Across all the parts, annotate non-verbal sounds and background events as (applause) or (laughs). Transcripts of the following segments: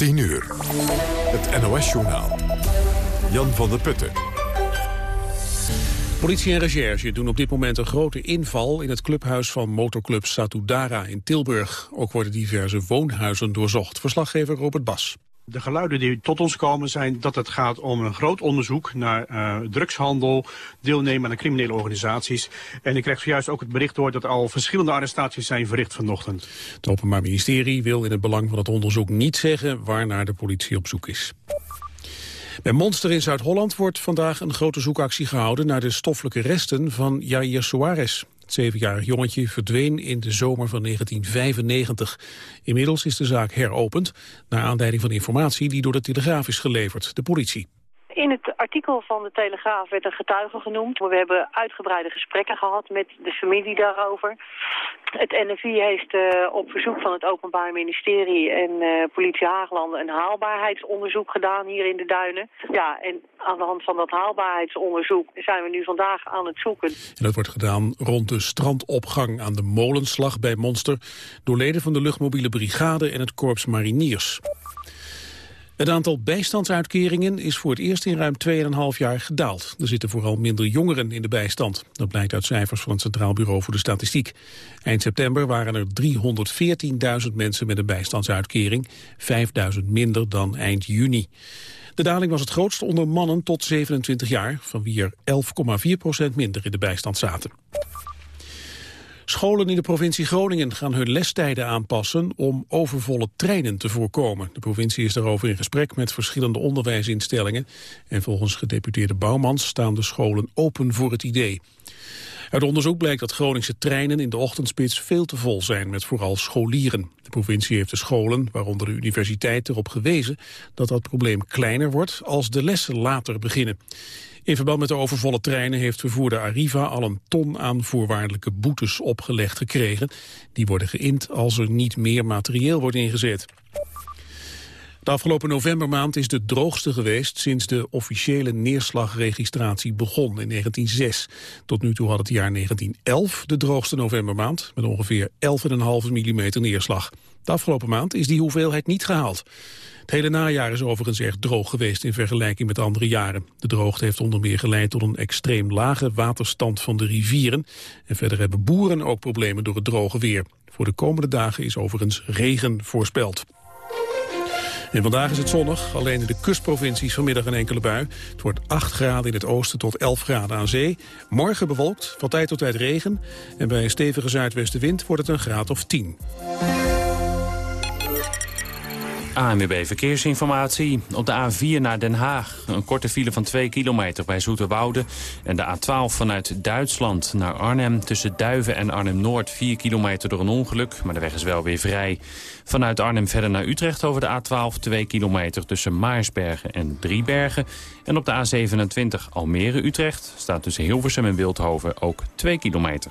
10 uur. Het NOS-journaal. Jan van der Putten. Politie en recherche doen op dit moment een grote inval in het clubhuis van motorclub Satudara in Tilburg. Ook worden diverse woonhuizen doorzocht. Verslaggever Robert Bas. De geluiden die tot ons komen zijn dat het gaat om een groot onderzoek naar uh, drugshandel, deelnemen aan criminele organisaties. En ik krijg zojuist ook het bericht door dat al verschillende arrestaties zijn verricht vanochtend. Het Openbaar Ministerie wil in het belang van het onderzoek niet zeggen waarnaar de politie op zoek is. Bij Monster in Zuid-Holland wordt vandaag een grote zoekactie gehouden naar de stoffelijke resten van Jair Soares. Het zevenjarig jongetje verdween in de zomer van 1995. Inmiddels is de zaak heropend, naar aanleiding van informatie die door de Telegraaf is geleverd, de politie. In het artikel van de Telegraaf werd een getuige genoemd. We hebben uitgebreide gesprekken gehad met de familie daarover. Het NFI heeft uh, op verzoek van het Openbaar Ministerie en uh, politie Haaglanden een haalbaarheidsonderzoek gedaan hier in de duinen. Ja, en aan de hand van dat haalbaarheidsonderzoek zijn we nu vandaag aan het zoeken. En dat wordt gedaan rond de strandopgang aan de Molenslag bij Monster door leden van de luchtmobiele brigade en het korps mariniers. Het aantal bijstandsuitkeringen is voor het eerst in ruim 2,5 jaar gedaald. Er zitten vooral minder jongeren in de bijstand. Dat blijkt uit cijfers van het Centraal Bureau voor de Statistiek. Eind september waren er 314.000 mensen met een bijstandsuitkering. 5.000 minder dan eind juni. De daling was het grootst onder mannen tot 27 jaar... van wie er 11,4% minder in de bijstand zaten. Scholen in de provincie Groningen gaan hun lestijden aanpassen om overvolle treinen te voorkomen. De provincie is daarover in gesprek met verschillende onderwijsinstellingen. En volgens gedeputeerde Bouwmans staan de scholen open voor het idee. Uit onderzoek blijkt dat Groningse treinen in de ochtendspits veel te vol zijn met vooral scholieren. De provincie heeft de scholen, waaronder de universiteit, erop gewezen dat dat probleem kleiner wordt als de lessen later beginnen. In verband met de overvolle treinen heeft vervoerder Arriva al een ton aan voorwaardelijke boetes opgelegd gekregen. Die worden geïnd als er niet meer materieel wordt ingezet. De afgelopen novembermaand is de droogste geweest sinds de officiële neerslagregistratie begon in 1906. Tot nu toe had het jaar 1911 de droogste novembermaand met ongeveer 11,5 mm neerslag. De afgelopen maand is die hoeveelheid niet gehaald. Het hele najaar is overigens erg droog geweest in vergelijking met andere jaren. De droogte heeft onder meer geleid tot een extreem lage waterstand van de rivieren. En verder hebben boeren ook problemen door het droge weer. Voor de komende dagen is overigens regen voorspeld. En vandaag is het zonnig, alleen in de kustprovincies vanmiddag een enkele bui. Het wordt 8 graden in het oosten tot 11 graden aan zee. Morgen bewolkt, van tijd tot tijd regen. En bij een stevige zuidwestenwind wordt het een graad of 10. ANWB Verkeersinformatie. Op de A4 naar Den Haag. Een korte file van 2 kilometer bij Zoeterwoude. En de A12 vanuit Duitsland naar Arnhem. Tussen Duiven en Arnhem-Noord 4 kilometer door een ongeluk. Maar de weg is wel weer vrij. Vanuit Arnhem verder naar Utrecht over de A12 2 kilometer tussen Maarsbergen en Driebergen. En op de A27 Almere-Utrecht staat tussen Hilversum en Wildhoven ook 2 kilometer.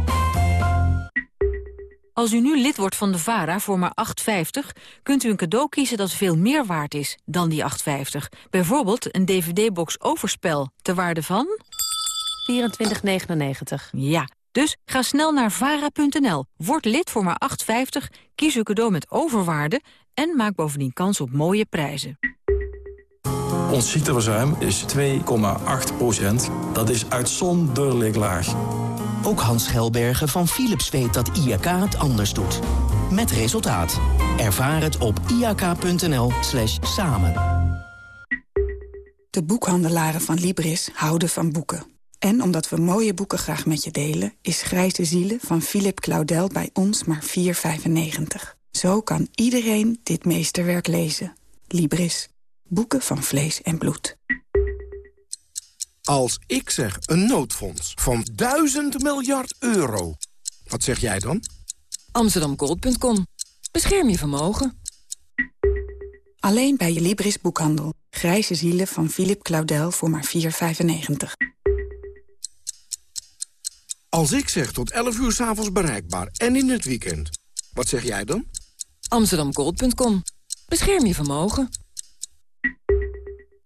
Als u nu lid wordt van de VARA voor maar 8,50... kunt u een cadeau kiezen dat veel meer waard is dan die 8,50. Bijvoorbeeld een dvd-box Overspel, ter waarde van... 24,99. Ja, dus ga snel naar vara.nl, word lid voor maar 8,50... kies uw cadeau met overwaarde en maak bovendien kans op mooie prijzen. Ons ziekteverzuim is 2,8 procent. Dat is uitzonderlijk laag. Ook Hans Gelbergen van Philips weet dat IAK het anders doet. Met resultaat. Ervaar het op iak.nl slash samen. De boekhandelaren van Libris houden van boeken. En omdat we mooie boeken graag met je delen... is Grijze Zielen van Philip Claudel bij ons maar 4,95. Zo kan iedereen dit meesterwerk lezen. Libris. Boeken van vlees en bloed. Als ik zeg een noodfonds van 1000 miljard euro, wat zeg jij dan? Amsterdamgold.com. Bescherm je vermogen. Alleen bij je Libris boekhandel. Grijze zielen van Philip Claudel voor maar 4,95. Als ik zeg tot 11 uur s'avonds bereikbaar en in het weekend, wat zeg jij dan? Amsterdamgold.com. Bescherm je vermogen.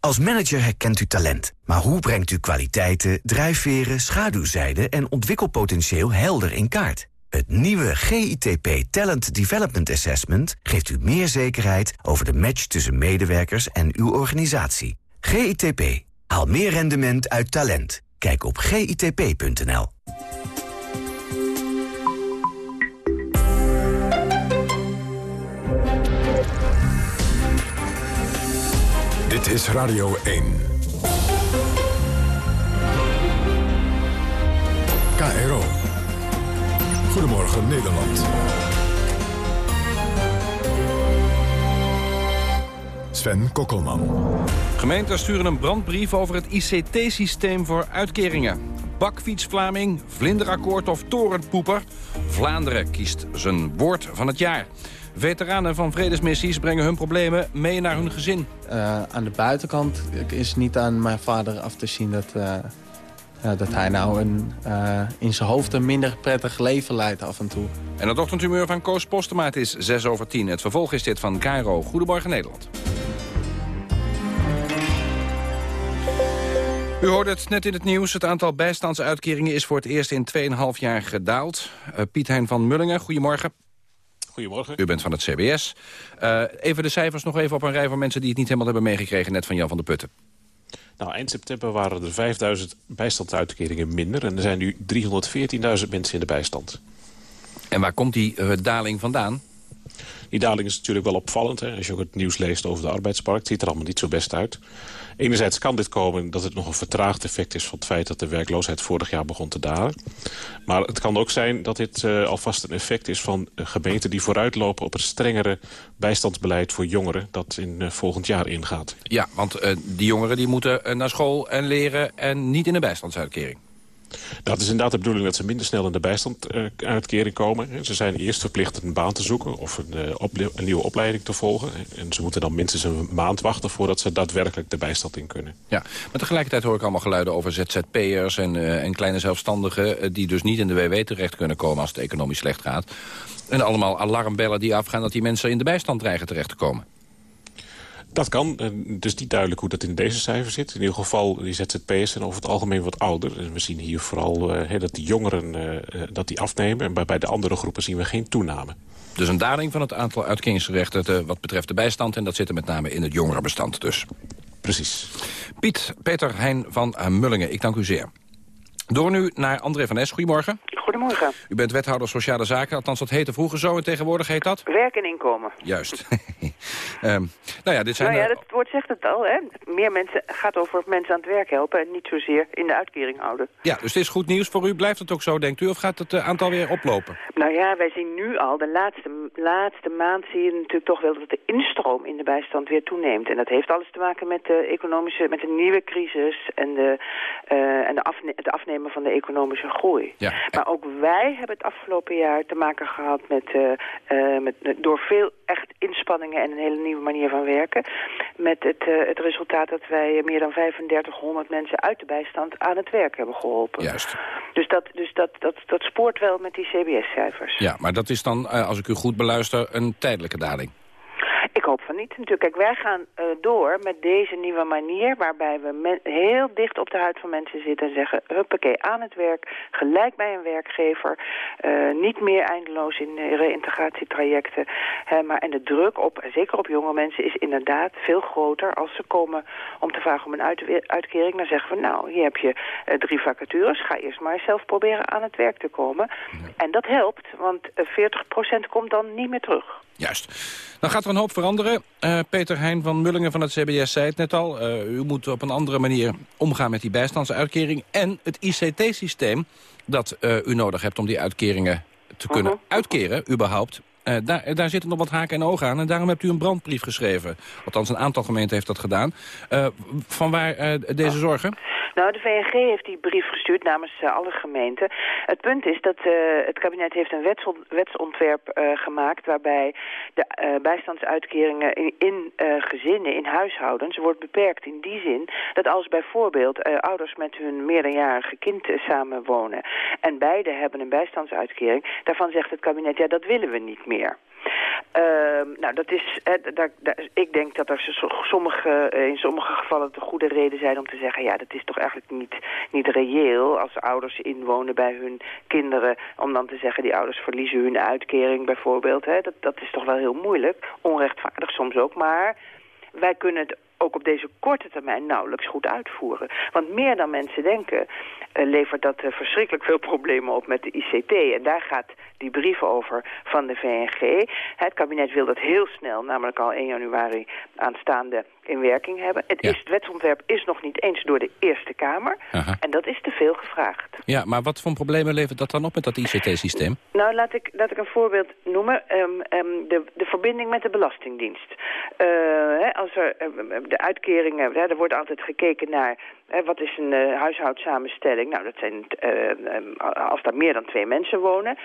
Als manager herkent u talent. Maar hoe brengt u kwaliteiten, drijfveren, schaduwzijden en ontwikkelpotentieel helder in kaart? Het nieuwe GITP Talent Development Assessment geeft u meer zekerheid over de match tussen medewerkers en uw organisatie. GITP. Haal meer rendement uit talent. Kijk op gitp.nl. Dit is Radio 1. KRO. Goedemorgen Nederland. Sven Kokkelman. Gemeenten sturen een brandbrief over het ICT-systeem voor uitkeringen. Bakfiets-Vlaming, vlinderakkoord of torenpoeper. Vlaanderen kiest zijn woord van het jaar. Veteranen van vredesmissies brengen hun problemen mee naar hun gezin. Uh, aan de buitenkant is niet aan mijn vader af te zien dat, uh, ja, dat hij nou een, uh, in zijn hoofd een minder prettig leven leidt af en toe. En het ochtendhumeur van Koos Postema het is 6 over 10. Het vervolg is dit van Cairo. Goedemorgen Nederland. U hoorde het net in het nieuws. Het aantal bijstandsuitkeringen is voor het eerst in 2,5 jaar gedaald. Piet Hein van Mullingen, goedemorgen. Goedemorgen. U bent van het CBS. Uh, even de cijfers nog even op een rij voor mensen die het niet helemaal hebben meegekregen... net van Jan van der Putten. Nou, eind september waren er 5000 bijstandsuitkeringen minder... en er zijn nu 314.000 mensen in de bijstand. En waar komt die uh, daling vandaan? Die daling is natuurlijk wel opvallend. Hè? Als je ook het nieuws leest over de arbeidsmarkt... ziet er allemaal niet zo best uit. Enerzijds kan dit komen dat het nog een vertraagd effect is... van het feit dat de werkloosheid vorig jaar begon te dalen. Maar het kan ook zijn dat dit uh, alvast een effect is van gemeenten... die vooruitlopen op het strengere bijstandsbeleid voor jongeren... dat in uh, volgend jaar ingaat. Ja, want die jongeren die moeten naar school en leren... en niet in de bijstandsuitkering. Dat is inderdaad de bedoeling dat ze minder snel in de bijstandsuitkering komen. Ze zijn eerst verplicht een baan te zoeken of een, uh, een, nieuwe opleiding te volgen. En ze moeten dan minstens een maand wachten voordat ze daadwerkelijk de bijstand in kunnen. Ja, maar tegelijkertijd hoor ik allemaal geluiden over ZZP'ers en, uh, en kleine zelfstandigen... Die dus niet in de WW terecht kunnen komen als het economisch slecht gaat. En allemaal alarmbellen die afgaan dat die mensen in de bijstand dreigen terecht te komen. Dat kan. Het is niet duidelijk hoe dat in deze cijfers zit. In ieder geval, die ZZP'ers zijn over het algemeen wat ouder. En we zien hier vooral uh, dat die jongeren uh, dat die afnemen. En bij, bij de andere groepen zien we geen toename. Dus een daling van het aantal uitkeringsrechten wat betreft de bijstand. En dat zit er met name in het jongerenbestand dus. Precies. Piet Peter Heijn van Mullingen, ik dank u zeer. Door nu naar André van Es. Goedemorgen. Goedemorgen. U bent wethouder Sociale Zaken, althans dat heette vroeger zo en tegenwoordig heet dat? Werk en inkomen. Juist. um, (laughs) nou ja, dit zijn... Nou ja, het woord zegt het al, hè. Meer mensen gaat over mensen aan het werk helpen en niet zozeer in de uitkering houden. Ja, dus dit is goed nieuws voor u. Blijft het ook zo, denkt u, of gaat het uh, aantal weer oplopen? Nou ja, wij zien nu al, de laatste, laatste maand zie je natuurlijk toch wel dat de instroom in de bijstand weer toeneemt. En dat heeft alles te maken met de economische, met de nieuwe crisis en, de, uh, en de afne afnemen van de economische groei. Ja. Maar ook wij hebben het afgelopen jaar te maken gehad met, uh, uh, met door veel echt inspanningen en een hele nieuwe manier van werken. Met het, uh, het resultaat dat wij meer dan 3500 mensen uit de bijstand aan het werk hebben geholpen. Juist. Dus dat, dus dat, dat, dat spoort wel met die CBS-cijfers. Ja, maar dat is dan, als ik u goed beluister, een tijdelijke daling. Ik hoop van niet. Natuurlijk, kijk, wij gaan uh, door met deze nieuwe manier... waarbij we heel dicht op de huid van mensen zitten en zeggen... huppakee, aan het werk, gelijk bij een werkgever... Uh, niet meer eindeloos in reïntegratietrajecten. Uh, maar, en de druk, op, zeker op jonge mensen, is inderdaad veel groter... als ze komen om te vragen om een uit, uitkering. Dan zeggen we, nou, hier heb je drie vacatures. Ga eerst maar zelf proberen aan het werk te komen. En dat helpt, want 40% komt dan niet meer terug. Juist. Dan gaat er een hoop veranderen. Uh, Peter Heijn van Mullingen van het CBS zei het net al. Uh, u moet op een andere manier omgaan met die bijstandsuitkering. En het ICT-systeem dat uh, u nodig hebt om die uitkeringen te kunnen -huh. uitkeren, überhaupt. daar, daar zitten nog wat haken en ogen aan. En daarom hebt u een brandbrief geschreven. Althans, een aantal gemeenten heeft dat gedaan. van waar deze zorgen? Nou, de VNG heeft die brief gestuurd namens uh, alle gemeenten. Het punt is dat uh, het kabinet heeft een wetson wetsontwerp uh, gemaakt... waarbij de bijstandsuitkeringen in, in gezinnen, in huishoudens... wordt beperkt in die zin dat als bijvoorbeeld ouders met hun meerderjarige kind samenwonen... en beide hebben een bijstandsuitkering, daarvan zegt het kabinet... ja, dat willen we niet meer. Uh, nou, dat is, daar, ik denk dat er sommige, eh, in sommige gevallen de goede reden zijn om te zeggen... ja, dat is toch eigenlijk niet, niet reëel als ouders inwonen bij hun kinderen... om dan te zeggen, die ouders verliezen hun uitkering bijvoorbeeld. Hè. Dat, dat is toch wel heel moeilijk, onrechtvaardig soms ook, maar wij kunnen het ook op deze korte termijn nauwelijks goed uitvoeren. Want meer dan mensen denken uh, levert dat uh, verschrikkelijk veel problemen op met de ICT. En daar gaat die brief over van de VNG. Het kabinet wil dat heel snel, namelijk al 1 januari aanstaande in werking hebben. Het, is, het wetsontwerp is nog niet eens door de Eerste Kamer. Aha. En dat is te veel gevraagd. Ja, maar wat voor problemen levert dat dan op met dat ICT-systeem? Nou, laat ik, laat ik een voorbeeld noemen. Um, um, de, de verbinding met de Belastingdienst. Uh, hè, als er de uitkeringen, hè, er wordt altijd gekeken naar hè, wat is een uh, huishoudsamenstelling. Nou, dat zijn, als daar meer dan twee mensen wonen.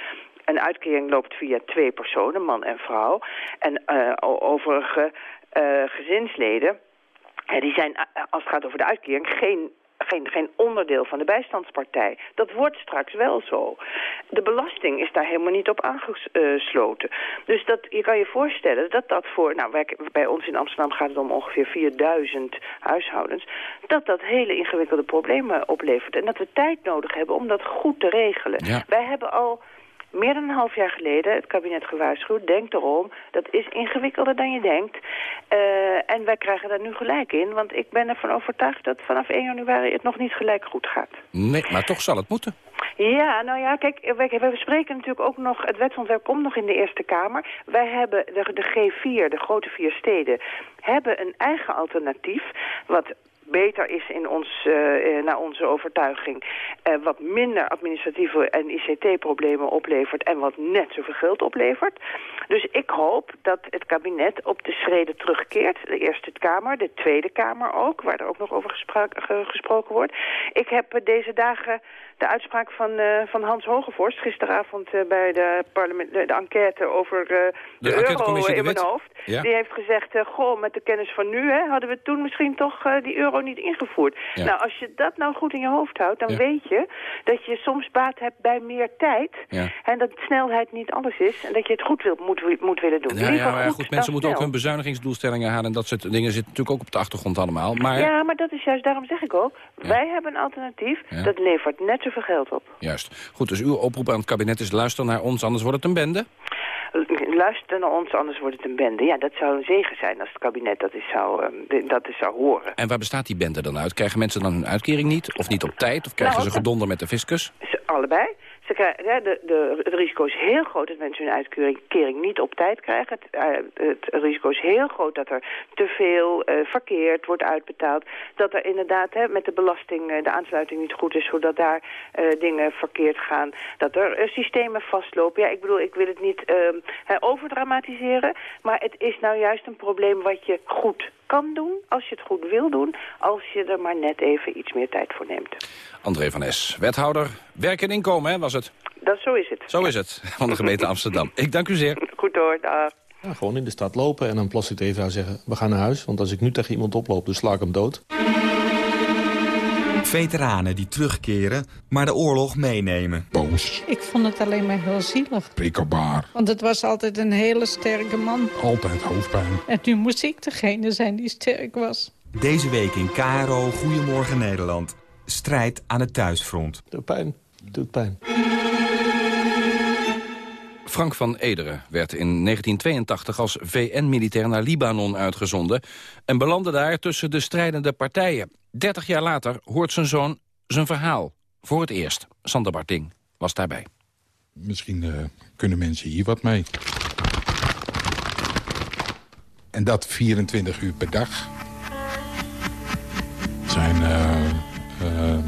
Een uitkering loopt via twee personen, man en vrouw. En uh, overige uh, gezinsleden, die zijn, als het gaat over de uitkering, geen geen, geen onderdeel van de bijstandspartij. Dat wordt straks wel zo. De belasting is daar helemaal niet op aangesloten. Dus dat, je kan je voorstellen dat dat voor... Nou, wij, bij ons in Amsterdam gaat het om ongeveer 4000 huishoudens... dat dat hele ingewikkelde problemen oplevert. En dat we tijd nodig hebben om dat goed te regelen. Ja. Wij hebben al meer dan een half jaar geleden het kabinet gewaarschuwd. Denk erom, dat is ingewikkelder dan je denkt. Uh, en wij krijgen daar nu gelijk in. Want ik ben ervan overtuigd dat vanaf 1 januari het nog niet gelijk goed gaat. Nee, maar toch zal het moeten. Ja, nou ja, kijk, we, we spreken natuurlijk ook nog... Het wetsontwerp komt nog in de Eerste Kamer. Wij hebben, de, de G4, de grote vier steden... hebben een eigen alternatief... wat beter is in ons, uh, naar onze overtuiging. Uh, wat minder administratieve en ICT-problemen oplevert en wat net zoveel geld oplevert. Dus ik hoop dat het kabinet op de schreden terugkeert. De Eerste Kamer, de Tweede Kamer ook, waar er ook nog over gesproken wordt. Ik heb deze dagen de uitspraak van, uh, van Hans Hogevorst gisteravond uh, bij de, parlement, de, de enquête over uh, de, de euro in mijn hoofd. Ja. Die heeft gezegd, goh, met de kennis van nu hè, hadden we toen misschien toch die euro niet ingevoerd. Ja. Nou, als je dat nou goed in je hoofd houdt, dan Ja. weet je dat je soms baat hebt bij meer tijd. En dat snelheid niet alles is. En dat je het goed wil, moet, moet willen doen. Ja, ja, maar goed mensen moeten ook hun bezuinigingsdoelstellingen halen... en dat soort dingen zitten natuurlijk ook op de achtergrond allemaal. Maar Ja, maar dat is juist, daarom zeg ik ook, wij hebben een alternatief. Dat levert net geld op. juist. Goed, dus uw oproep aan het kabinet is luister naar ons, anders wordt het een bende. Luister naar ons, anders wordt het een bende. Ja, dat zou een zegen zijn als het kabinet dat eens zou, de- dat eens zou horen. En waar bestaat die bende dan uit? Krijgen mensen dan hun uitkering niet? Of niet op tijd? Of krijgen Nou, ze gedonder met de fiscus? Allebei. De, de, het risico is heel groot dat mensen hun uitkering niet op tijd krijgen. Het, eh, het risico is heel groot dat er te veel eh, verkeerd wordt uitbetaald. Dat er inderdaad hè, met de belasting eh, de aansluiting niet goed is, zodat daar dingen verkeerd gaan. Dat er systemen vastlopen. Ja, ik bedoel, ik wil het niet ehm, overdramatiseren. Maar het is nou juist een probleem wat je goed kan doen, als je het goed wil doen, als je er maar net even iets meer tijd voor neemt. André van Es, wethouder werk en inkomen, hè, was het? Dat, zo is het. Zo is het, van de gemeente Amsterdam. (laughs) Ik dank u zeer. Goed hoor, dag. Ja, gewoon in de stad lopen en dan prostituee zeggen... we gaan naar huis, want als ik nu tegen iemand oploop, dan sla ik hem dood. Veteranen die terugkeren, maar de oorlog meenemen. Boos. Ik vond het alleen maar heel zielig. Prikkelbaar. Want het was altijd een hele sterke man. Altijd hoofdpijn. En nu moest ik degene zijn die sterk was. Deze week in KRO Goedemorgen Nederland. Strijd aan het thuisfront. Doet pijn. Doet pijn. Frank van Ederen werd in 1982 als VN-militair naar Libanon uitgezonden... en belandde daar tussen de strijdende partijen. 30 jaar later hoort zijn zoon zijn verhaal. Voor het eerst. Sander Barting was daarbij. Misschien eh, kunnen mensen hier wat mee. En dat 24 uur per dag. Het zijn eh, eh,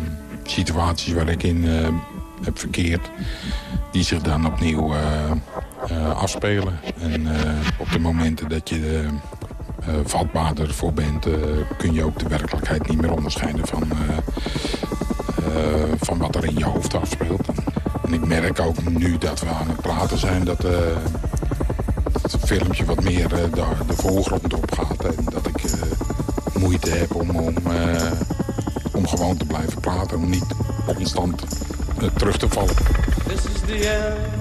situaties waar ik in eh, heb verkeerd... die zich dan opnieuw afspelen. En op de momenten dat je vatbaarder voor bent... kun je ook de werkelijkheid niet meer onderscheiden van, van wat er in je hoofd afspeelt. En ik merk ook nu dat we aan het praten zijn... dat, het filmpje wat meer de, de voorgrond opgaat. En dat ik moeite heb om, om, om gewoon te blijven praten. Om niet constant terug te vallen. This is the end.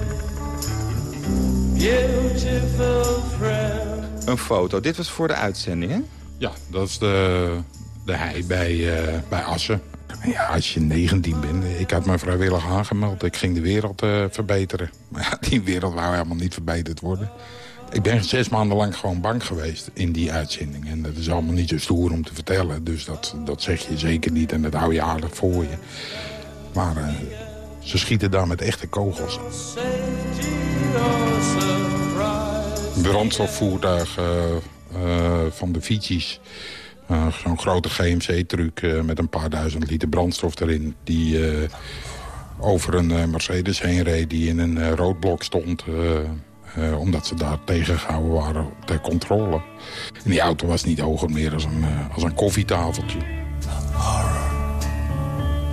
Een foto. Dit was voor de uitzending, hè? Ja, dat is de, de hei bij, uh, bij Assen. Ja, als je 19 bent, ik had me vrijwillig aangemeld. Ik ging de wereld uh, verbeteren. (laughs) Maar ja, die wereld wou helemaal niet verbeterd worden. Ik ben zes maanden lang gewoon bang geweest in die uitzending. En dat is allemaal niet zo stoer om te vertellen. Dus dat, dat zeg je zeker niet en dat hou je aardig voor je. Maar uh, ze schieten daar met echte kogels brandstofvoertuig uh, uh, van de Fiji's. Uh, Zo'n grote GMC-truc met een paar duizend liter brandstof erin... die over een Mercedes heen reed die in een roodblok stond... omdat ze daar tegengehouden waren ter controle. En die auto was niet hoger meer als een, als een koffietafeltje.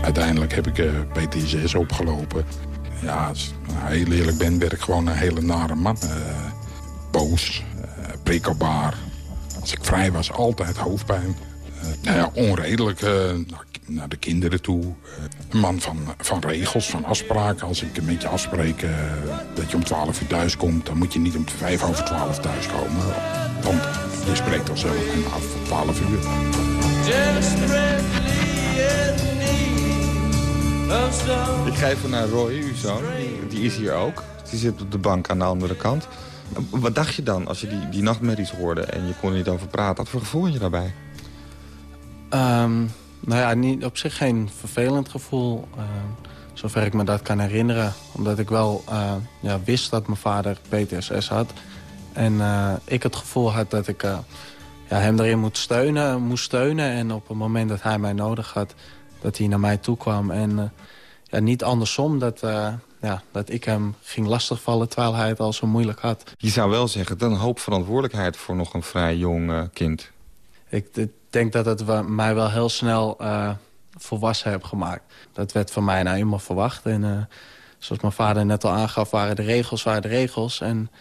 Uiteindelijk heb ik PTSS opgelopen. Ja, als ik heel eerlijk ben, werd ik gewoon een hele nare man boos, uh, prikkelbaar. Als ik vrij was, altijd hoofdpijn. Uh, nou ja, onredelijk uh, naar de kinderen toe. een man van, van regels, van afspraken. Als ik met je afspreek dat je om 12 uur thuis komt... dan moet je niet om 5 over 12 thuis komen. Want je spreekt al zelf en af 12 uur. Ik ga even naar Roy, uw zoon. Die is hier ook. Die zit op de bank aan de andere kant. Wat dacht je dan als je die, die nachtmerries hoorde en je kon er niet over praten? Wat voor gevoel had je daarbij? Um, nou ja, niet, op zich geen vervelend gevoel. Uh, zover ik me dat kan herinneren. Omdat ik wel uh, ja, wist dat mijn vader PTSS had. En uh, ik het gevoel had dat ik ja, hem erin moet steunen, moest steunen. En op het moment dat hij mij nodig had, dat hij naar mij toe kwam. En ja, niet andersom, dat, ja, dat ik hem ging lastigvallen terwijl hij het al zo moeilijk had. Je zou wel zeggen, dat een hoop verantwoordelijkheid voor nog een vrij jong uh, kind. Ik, ik, denk dat het mij wel heel snel uh, volwassen heeft gemaakt. Dat werd van mij nou eenmaal verwacht. En uh, zoals mijn vader net al aangaf, waren de regels waren de regels. En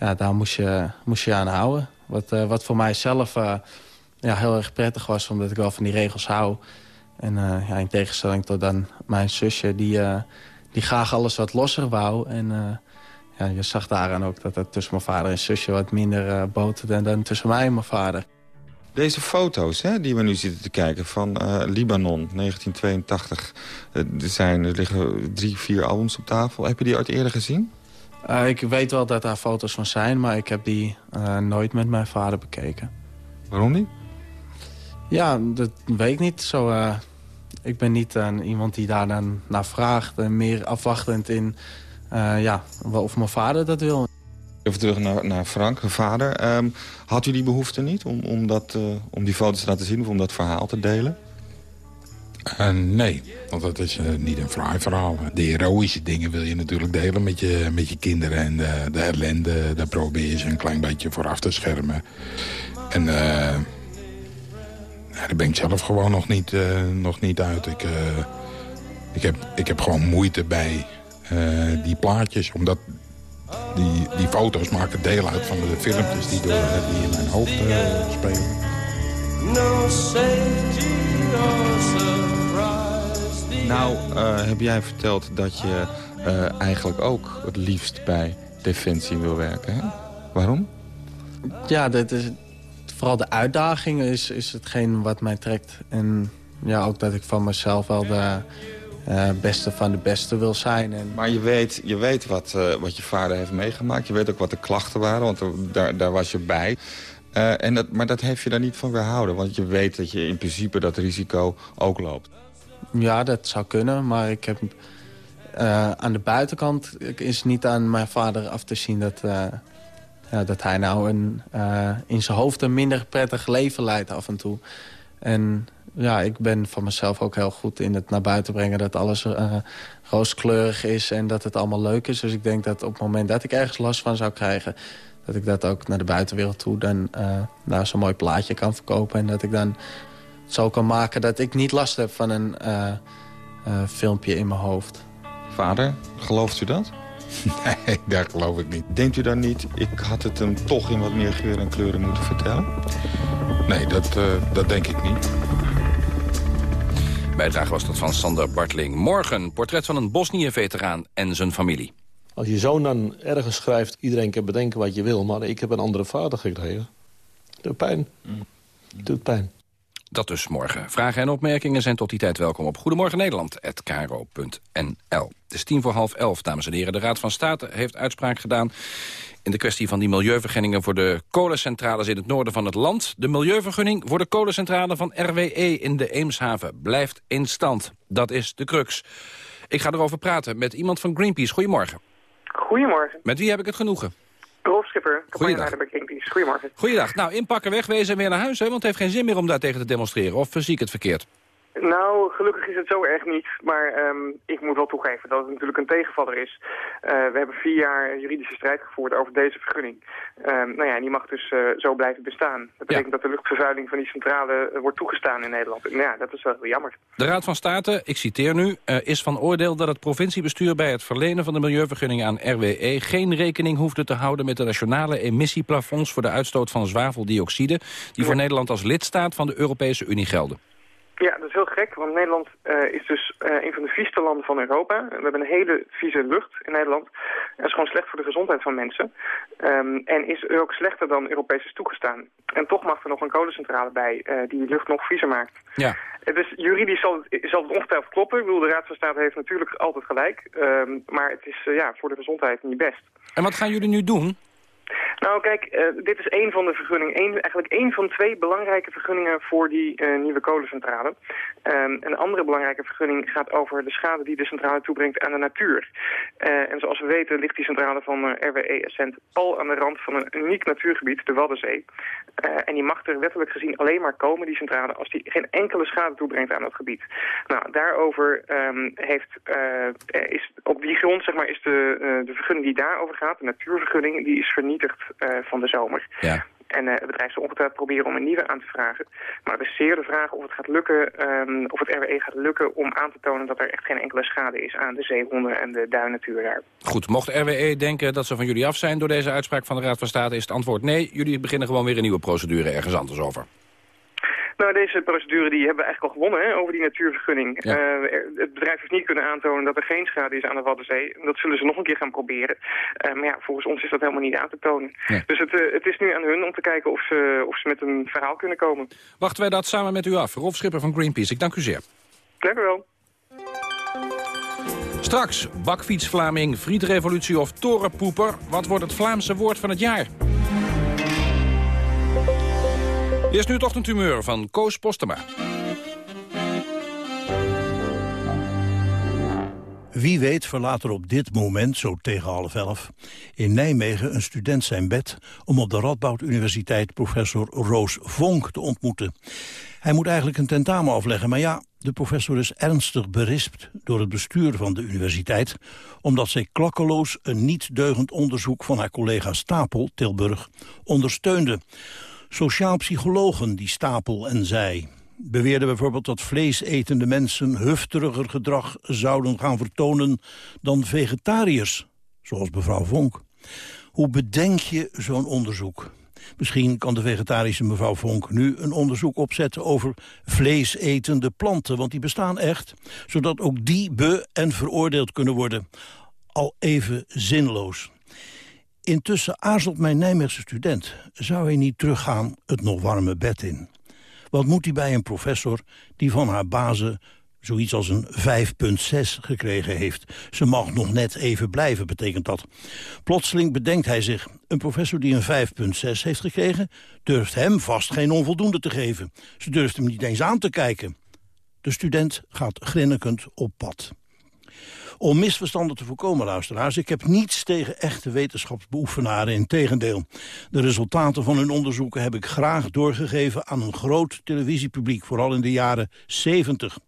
ja, daar moest je, moest je aan houden. Wat, wat voor mij zelf ja, heel erg prettig was, omdat ik wel van die regels hou. En ja, in tegenstelling tot dan mijn zusje, die die graag alles wat losser wou. En uh, ja, je zag daaraan ook dat het tussen mijn vader en zusje wat minder uh, boterde dan tussen mij en mijn vader. Deze foto's hè, die we nu zitten te kijken van uh, Libanon, 1982. er, zijn, er liggen drie, vier albums op tafel. Heb je die ooit eerder gezien? ik weet wel dat daar foto's van zijn, maar ik heb die nooit met mijn vader bekeken. Waarom niet? Ja, dat weet ik niet. Zo, ik ben niet uh, iemand die daar dan naar vraagt. En meer afwachtend in uh, ja, of mijn vader dat wil. Even terug naar, naar Frank, mijn vader. Um, had u die behoefte niet om, om, dat, uh, om die foto's te laten zien... of om dat verhaal te delen? nee, want dat is niet een fraai verhaal. De heroïsche dingen wil je natuurlijk delen met je, met je kinderen. En de, de ellende, daar probeer je ze een klein beetje voor af te schermen. En ja, daar ben ik zelf gewoon nog niet, uh, nog niet uit. Ik, uh, ik, heb, ik heb gewoon moeite bij uh, die plaatjes. Omdat die, die foto's maken deel uit van de filmpjes die, door, die in mijn hoofd spelen. No safety Nou, heb jij verteld dat je eigenlijk ook het liefst bij Defensie wil werken, hè? Waarom? Ja, dat is, vooral de uitdaging is, is hetgeen wat mij trekt. En ja, ook dat ik van mezelf wel de uh, beste van de beste wil zijn. En... Maar je weet, je weet wat, uh, wat je vader heeft meegemaakt. Je weet ook wat de klachten waren, want er, daar, daar was je bij. Uh, en dat, maar dat heeft je daar niet van weerhouden. Want je weet dat je in principe dat risico ook loopt. Ja, dat zou kunnen. Maar ik heb, aan de buitenkant is niet aan mijn vader af te zien... dat, ja, dat hij nou een, uh, in zijn hoofd een minder prettig leven leidt af en toe. En ja, ik ben van mezelf ook heel goed in het naar buiten brengen... dat alles uh, rooskleurig is en dat het allemaal leuk is. Dus ik denk dat op het moment dat ik ergens last van zou krijgen... dat ik dat ook naar de buitenwereld toe dan uh, zo'n mooi plaatje kan verkopen. En dat ik dan zo kan maken dat ik niet last heb van een filmpje in mijn hoofd. Vader, gelooft u dat? (laughs) Nee, dat geloof ik niet. Denkt u dan niet, ik had het hem toch in wat meer geur en kleuren moeten vertellen? Nee, dat, uh, dat denk ik niet. Bijdrage was dat van Sander Bartling. Morgen, portret van een Bosnië-veteraan en zijn familie. Als je zoon dan ergens schrijft, iedereen kan bedenken wat je wil... maar ik heb een andere vader gekregen. Doet pijn. Mm. Doet pijn. Dat dus morgen. Vragen en opmerkingen zijn tot die tijd welkom op Goedemorgen Nederland@kro.nl. Het is tien voor half elf, dames en heren. De Raad van State heeft uitspraak gedaan in de kwestie van die milieuvergunningen voor de kolencentrales in het noorden van het land. De milieuvergunning voor de kolencentrale van RWE in de Eemshaven blijft in stand. Dat is de crux. Ik ga erover praten met iemand van Greenpeace. Goedemorgen. Goedemorgen. Met wie heb ik het genoegen? Schipper, campagneleider bij Greenpeace. Goedemorgen. Goeiedag. Nou, inpakken, wegwezen en weer naar huis, hè? want het heeft geen zin meer om daar tegen te demonstreren. Of zie ik het verkeerd? Nou, gelukkig is het zo erg niet. Maar um, ik moet wel toegeven dat het natuurlijk een tegenvaller is. Uh, we hebben vier jaar juridische strijd gevoerd over deze vergunning. Um, nou ja, en die mag dus uh, zo blijven bestaan. Dat betekent ja. dat de luchtvervuiling van die centrale uh, wordt toegestaan in Nederland. En ja, dat is wel heel jammer. De Raad van State, ik citeer nu, is van oordeel dat het provinciebestuur bij het verlenen van de milieuvergunning aan RWE geen rekening hoefde te houden met de nationale emissieplafonds voor de uitstoot van zwaveldioxide, die voor. Nederland als lidstaat van de Europese Unie gelden. Ja, dat is heel gek, want Nederland uh, is dus uh, een van de vieste landen van Europa. We hebben een hele vieze lucht in Nederland. Dat is gewoon slecht voor de gezondheid van mensen. Um, en is ook slechter dan Europees is toegestaan. En toch mag er nog een kolencentrale bij uh, die de lucht nog viezer maakt. Ja. Dus juridisch zal het, zal het ongetwijfeld kloppen. Ik bedoel, de Raad van State heeft natuurlijk altijd gelijk. Um, maar het is ja, voor de gezondheid niet best. En wat gaan jullie nu doen? Nou kijk, uh, dit is één van de vergunningen, eigenlijk één van twee belangrijke vergunningen voor die uh, nieuwe kolencentrale. Um, een andere belangrijke vergunning gaat over de schade die de centrale toebrengt aan de natuur. Uh, en zoals we weten ligt die centrale van RWE Essent pal aan de rand van een uniek natuurgebied, de Waddenzee. en die mag er wettelijk gezien alleen maar komen, die centrale, als die geen enkele schade toebrengt aan dat gebied. Nou, daarover um, heeft, is op die grond, zeg maar, is de, de vergunning die daarover gaat, de natuurvergunning, die is vernietigd uh, van de zomer. Ja. En uh, het bedrijf zal ongetwijfeld proberen om een nieuwe aan te vragen. Maar het is zeer de vraag of het gaat lukken, um, of het RWE gaat lukken om aan te tonen dat er echt geen enkele schade is aan de zeehonden en de duinnatuur daar. Goed, mocht RWE denken dat ze van jullie af zijn door deze uitspraak van de Raad van State, is het antwoord nee. Jullie beginnen gewoon weer een nieuwe procedure ergens anders over. Nou, deze procedure die hebben we eigenlijk al gewonnen hè, over die natuurvergunning. Ja. Uh, het bedrijf heeft niet kunnen aantonen dat er geen schade is aan de Waddenzee. Dat zullen ze nog een keer gaan proberen. Uh, maar ja, volgens ons is dat helemaal niet aan te tonen. Dus het, uh, het, is nu aan hun om te kijken of ze, of ze met een verhaal kunnen komen. Wachten wij dat samen met u af. Rolf Schipper van Greenpeace, ik dank u zeer. Dank u wel. Straks, bakfiets-Vlaming, frietrevolutie of torenpoeper. Wat wordt het Vlaamse woord van het jaar? Eerst nu het ochtendhumeur van Koos Postema. Wie weet verlaat er op dit moment, zo tegen half elf... in Nijmegen een student zijn bed... om op de Radboud Universiteit professor Roos Vonk te ontmoeten. Hij moet eigenlijk een tentamen afleggen, maar ja... de professor is ernstig berispt door het bestuur van de universiteit... omdat zij klakkeloos een niet deugend onderzoek van haar collega Stapel, Tilburg, ondersteunde... Sociaal psychologen die Stapel en zij beweerden bijvoorbeeld dat vleesetende mensen hufteriger gedrag zouden gaan vertonen dan vegetariërs, zoals mevrouw Vonk. Hoe bedenk je zo'n onderzoek? Misschien kan de vegetarische mevrouw Vonk nu een onderzoek opzetten over vleesetende planten, want die bestaan echt, zodat ook die be- en veroordeeld kunnen worden. Al even zinloos. Intussen aarzelt mijn Nijmeegse student. Zou hij niet teruggaan het nog warme bed in? Wat moet hij bij een professor die van haar bazen zoiets als een 5,6 gekregen heeft. Ze mag nog net even blijven, betekent dat. Plotseling bedenkt hij zich, een professor die een 5,6 heeft gekregen... durft hem vast geen onvoldoende te geven. Ze durft hem niet eens aan te kijken. De student gaat grinnikend op pad. Om misverstanden te voorkomen, luisteraars, ik heb niets tegen echte wetenschapsbeoefenaren, in tegendeel. De resultaten van hun onderzoeken heb ik graag doorgegeven aan een groot televisiepubliek, vooral in de jaren 70.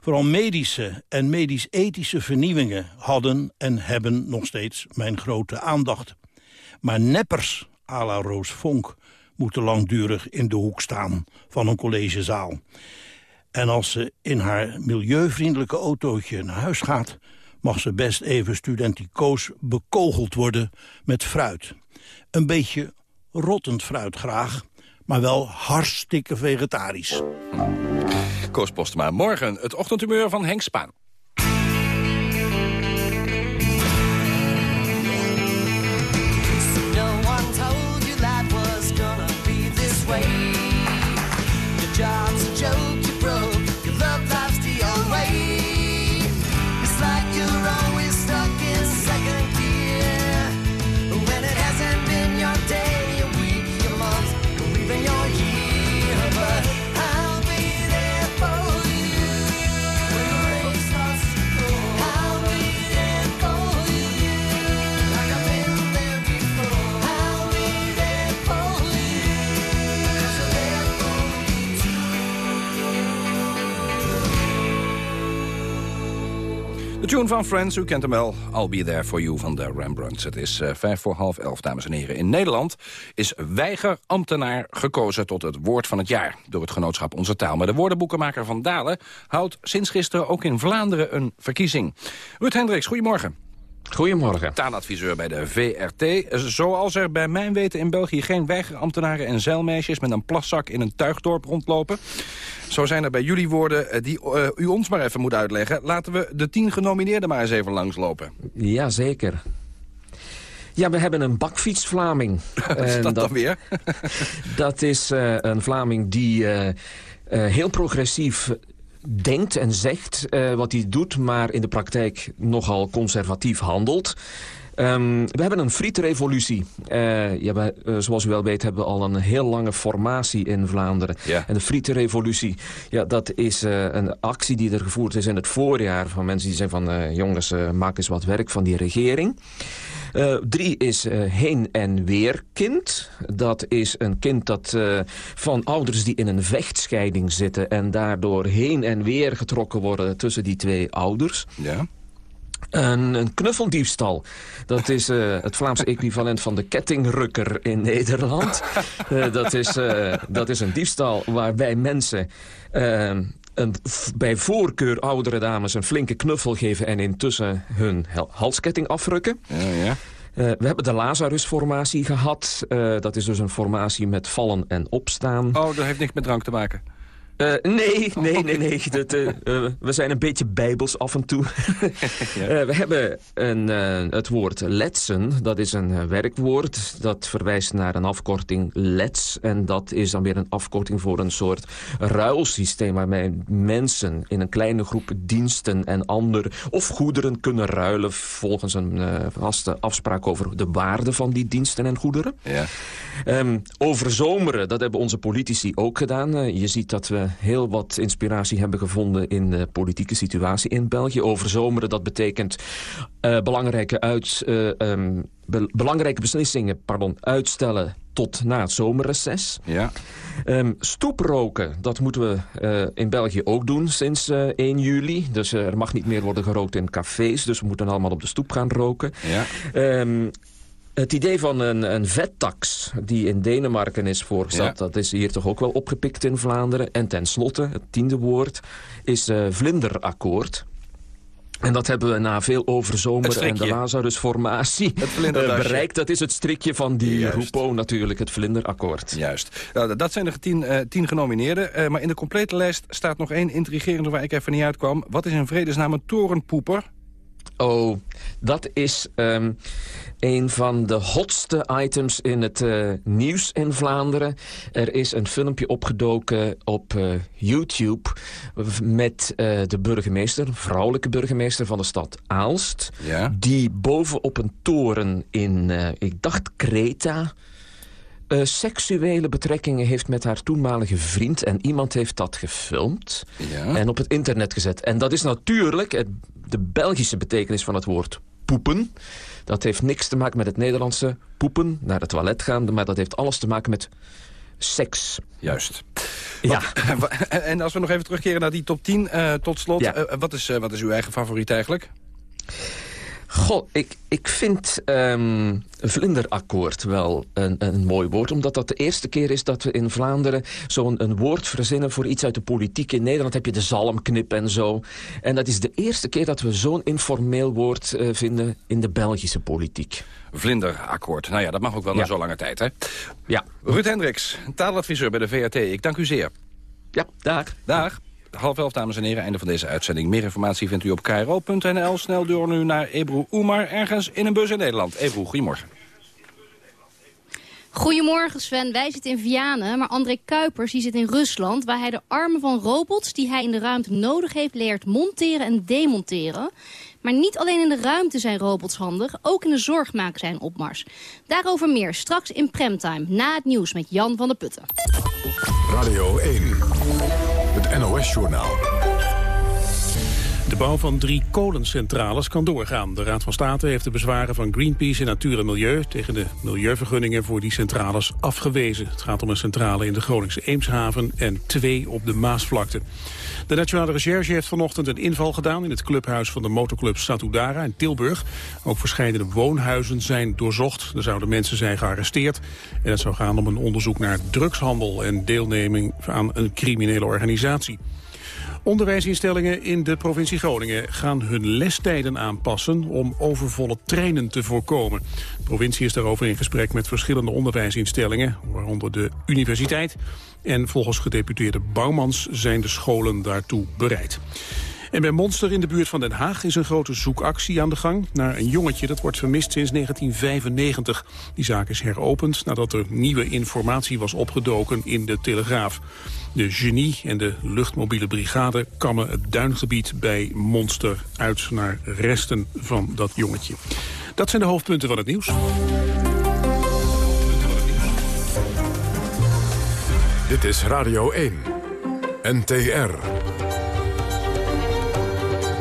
Vooral medische en medisch-ethische vernieuwingen hadden en hebben nog steeds mijn grote aandacht. Maar neppers à la Roos Vonk moeten langdurig in de hoek staan van een collegezaal. En als ze in haar milieuvriendelijke autootje naar huis gaat... mag ze best even studenticoos bekogeld worden met fruit. Een beetje rottend fruit graag, maar wel hartstikke vegetarisch. Koos Postma, morgen het ochtendhumeur van Henk Spaan. Tune van Friends, u kent hem wel. I'll be there for you van de Rembrandts. Het is eh, vijf voor half elf, dames en heren. In Nederland is weigerambtenaar gekozen tot het woord van het jaar... door het genootschap Onze Taal. Maar de woordenboekenmaker Van Dalen houdt sinds gisteren ook in Vlaanderen een verkiezing. Ruud Hendricks, goedemorgen. Goedemorgen. Taaladviseur bij de VRT. Zoals er bij mijn weten in België geen weigerambtenaren en zeilmeisjes... met een plaszak in een tuigdorp rondlopen. Zo zijn er bij jullie woorden eh, die eh, u ons maar even moet uitleggen. Laten we de tien genomineerden maar eens even langslopen. Jazeker. Ja, we hebben een bakfiets-Vlaming. (laughs) Wat is dat dan weer? (laughs) dat is eh, een Vlaming die heel progressief denkt en zegt wat hij doet... maar in de praktijk nogal conservatief handelt. Ehm, we hebben een frietrevolutie. Eh ja, eh, zoals u wel weet hebben we al een heel lange formatie in Vlaanderen. En de frietenrevolutie, ja, dat is eh, een actie die er gevoerd is in het voorjaar... van mensen die zeggen van jongens, maak eens wat werk van die regering. Drie is heen- en weerkind. Dat is een kind dat van ouders die in een vechtscheiding zitten... en daardoor heen en weer getrokken worden tussen die twee ouders. Ja. Een, een knuffeldiefstal. Dat is eh, het Vlaamse equivalent van de kettingrukker in Nederland. (laughs) Eh, dat, is, eh, dat is een diefstal waarbij mensen... een, bij voorkeur oudere dames een flinke knuffel geven... en intussen hun halsketting afrukken. Ja, ja. We hebben de Lazarus-formatie gehad. Eh, dat is dus een formatie met vallen en opstaan. Oh, dat heeft niks met drank te maken. Eh, nee, nee, nee, nee. Dat, eh, eh, we zijn een beetje bijbels af en toe. (laughs) We hebben een, het woord letsen. Dat is een werkwoord. Dat verwijst naar een afkorting lets. En dat is dan weer een afkorting voor een soort ruilsysteem... waarmee mensen in een kleine groep diensten en andere... of goederen kunnen ruilen volgens een vaste afspraak... over de waarde van die diensten en goederen. Ja. Ehm, overzomeren, dat hebben onze politici ook gedaan. Je ziet dat we heel wat inspiratie hebben gevonden in de politieke situatie in België. Overzomeren, dat betekent eh, belangrijke, uit, eh, ehm, be- belangrijke beslissingen pardon, uitstellen tot na het zomerreces. Ja. Ehm, stoeproken, dat moeten we eh, in België ook doen sinds eh, 1 juli. Dus er mag niet meer worden gerookt in cafés, dus we moeten allemaal op de stoep gaan roken. Ja. Ehm, het idee van een, een vettax die in Denemarken is voorgesteld... Ja. dat is hier toch ook wel opgepikt in Vlaanderen. En tenslotte, het tiende woord, is eh, vlinderakkoord. En dat hebben we na veel Het overzomeren en de Lazarus-formatie eh, bereikt. Dat is het strikje van die Juist. Rupo natuurlijk, het vlinderakkoord. Juist. Nou, dat zijn de tien, eh, tien genomineerden. Maar in de complete lijst staat nog één intrigerende waar ik even niet uitkwam. Wat is in vredesnaam een torenpoeper? Oh, dat is ehm, een van de hotste items in het eh, nieuws in Vlaanderen. Er is een filmpje opgedoken op eh, YouTube met eh, de burgemeester, vrouwelijke burgemeester van de stad Aalst. Ja. Die boven op een toren in, ik dacht Kreta... seksuele betrekkingen heeft met haar toenmalige vriend. En iemand heeft dat gefilmd Ja. en op het internet gezet. En dat is natuurlijk het, de Belgische betekenis van het woord poepen. Dat heeft niks te maken met het Nederlandse poepen, naar het toilet gaan. Maar dat heeft alles te maken met seks. Juist. Ja. (laughs) En als we nog even terugkeren naar die top 10, eh, tot slot. Ja. eh, wat, is, eh, wat is uw eigen favoriet eigenlijk? Goh, ik, ik vind um, vlinderakkoord wel een, een mooi woord. Omdat dat de eerste keer is dat we in Vlaanderen zo'n een woord verzinnen voor iets uit de politiek. In Nederland heb je de zalmknip en zo. En dat is de eerste keer dat we zo'n informeel woord uh, vinden in de Belgische politiek. Vlinderakkoord. Nou ja, dat mag ook wel ja. na zo lange tijd, hè? Ja. Ruud Hendricks, taaladviseur bij de VRT. Ik dank u zeer. Ja, dag. Dag. Half elf, dames en heren, einde van deze uitzending. Meer informatie vindt u op kro.nl. Snel door nu naar Ebru Oemar, ergens in een bus in Nederland. Ebru, goedemorgen. Goedemorgen Sven, wij zitten in Vianen, maar André Kuipers die zit in Rusland... waar hij de armen van robots die hij in de ruimte nodig heeft leert monteren en demonteren. Maar niet alleen in de ruimte zijn robots handig, ook in de zorg maken zij een opmars. Daarover meer straks in Premtime, na het nieuws met Jan van der Putten. Radio 1, NOS-journaal. De bouw van drie kolencentrales kan doorgaan. De Raad van State heeft de bezwaren van Greenpeace en Natuur en Milieu... tegen de milieuvergunningen voor die centrales afgewezen. Het gaat om een centrale in de Groningse Eemshaven en twee op de Maasvlakte. De Nationale Recherche heeft vanochtend een inval gedaan... in het clubhuis van de motorclub Satudara in Tilburg. Ook verschillende woonhuizen zijn doorzocht. Er zouden mensen zijn gearresteerd. En het zou gaan om een onderzoek naar drugshandel... en deelneming aan een criminele organisatie. Onderwijsinstellingen in de provincie Groningen gaan hun lestijden aanpassen om overvolle treinen te voorkomen. De provincie is daarover in gesprek met verschillende onderwijsinstellingen, waaronder de universiteit. En volgens gedeputeerde Bouwmans zijn de scholen daartoe bereid. En bij Monster in de buurt van Den Haag is een grote zoekactie aan de gang... naar een jongetje dat wordt vermist sinds 1995. Die zaak is heropend nadat er nieuwe informatie was opgedoken in de Telegraaf. De Genie en de luchtmobiele brigade kammen het duingebied bij Monster uit... naar resten van dat jongetje. Dat zijn de hoofdpunten van het nieuws. Dit is Radio 1. NTR.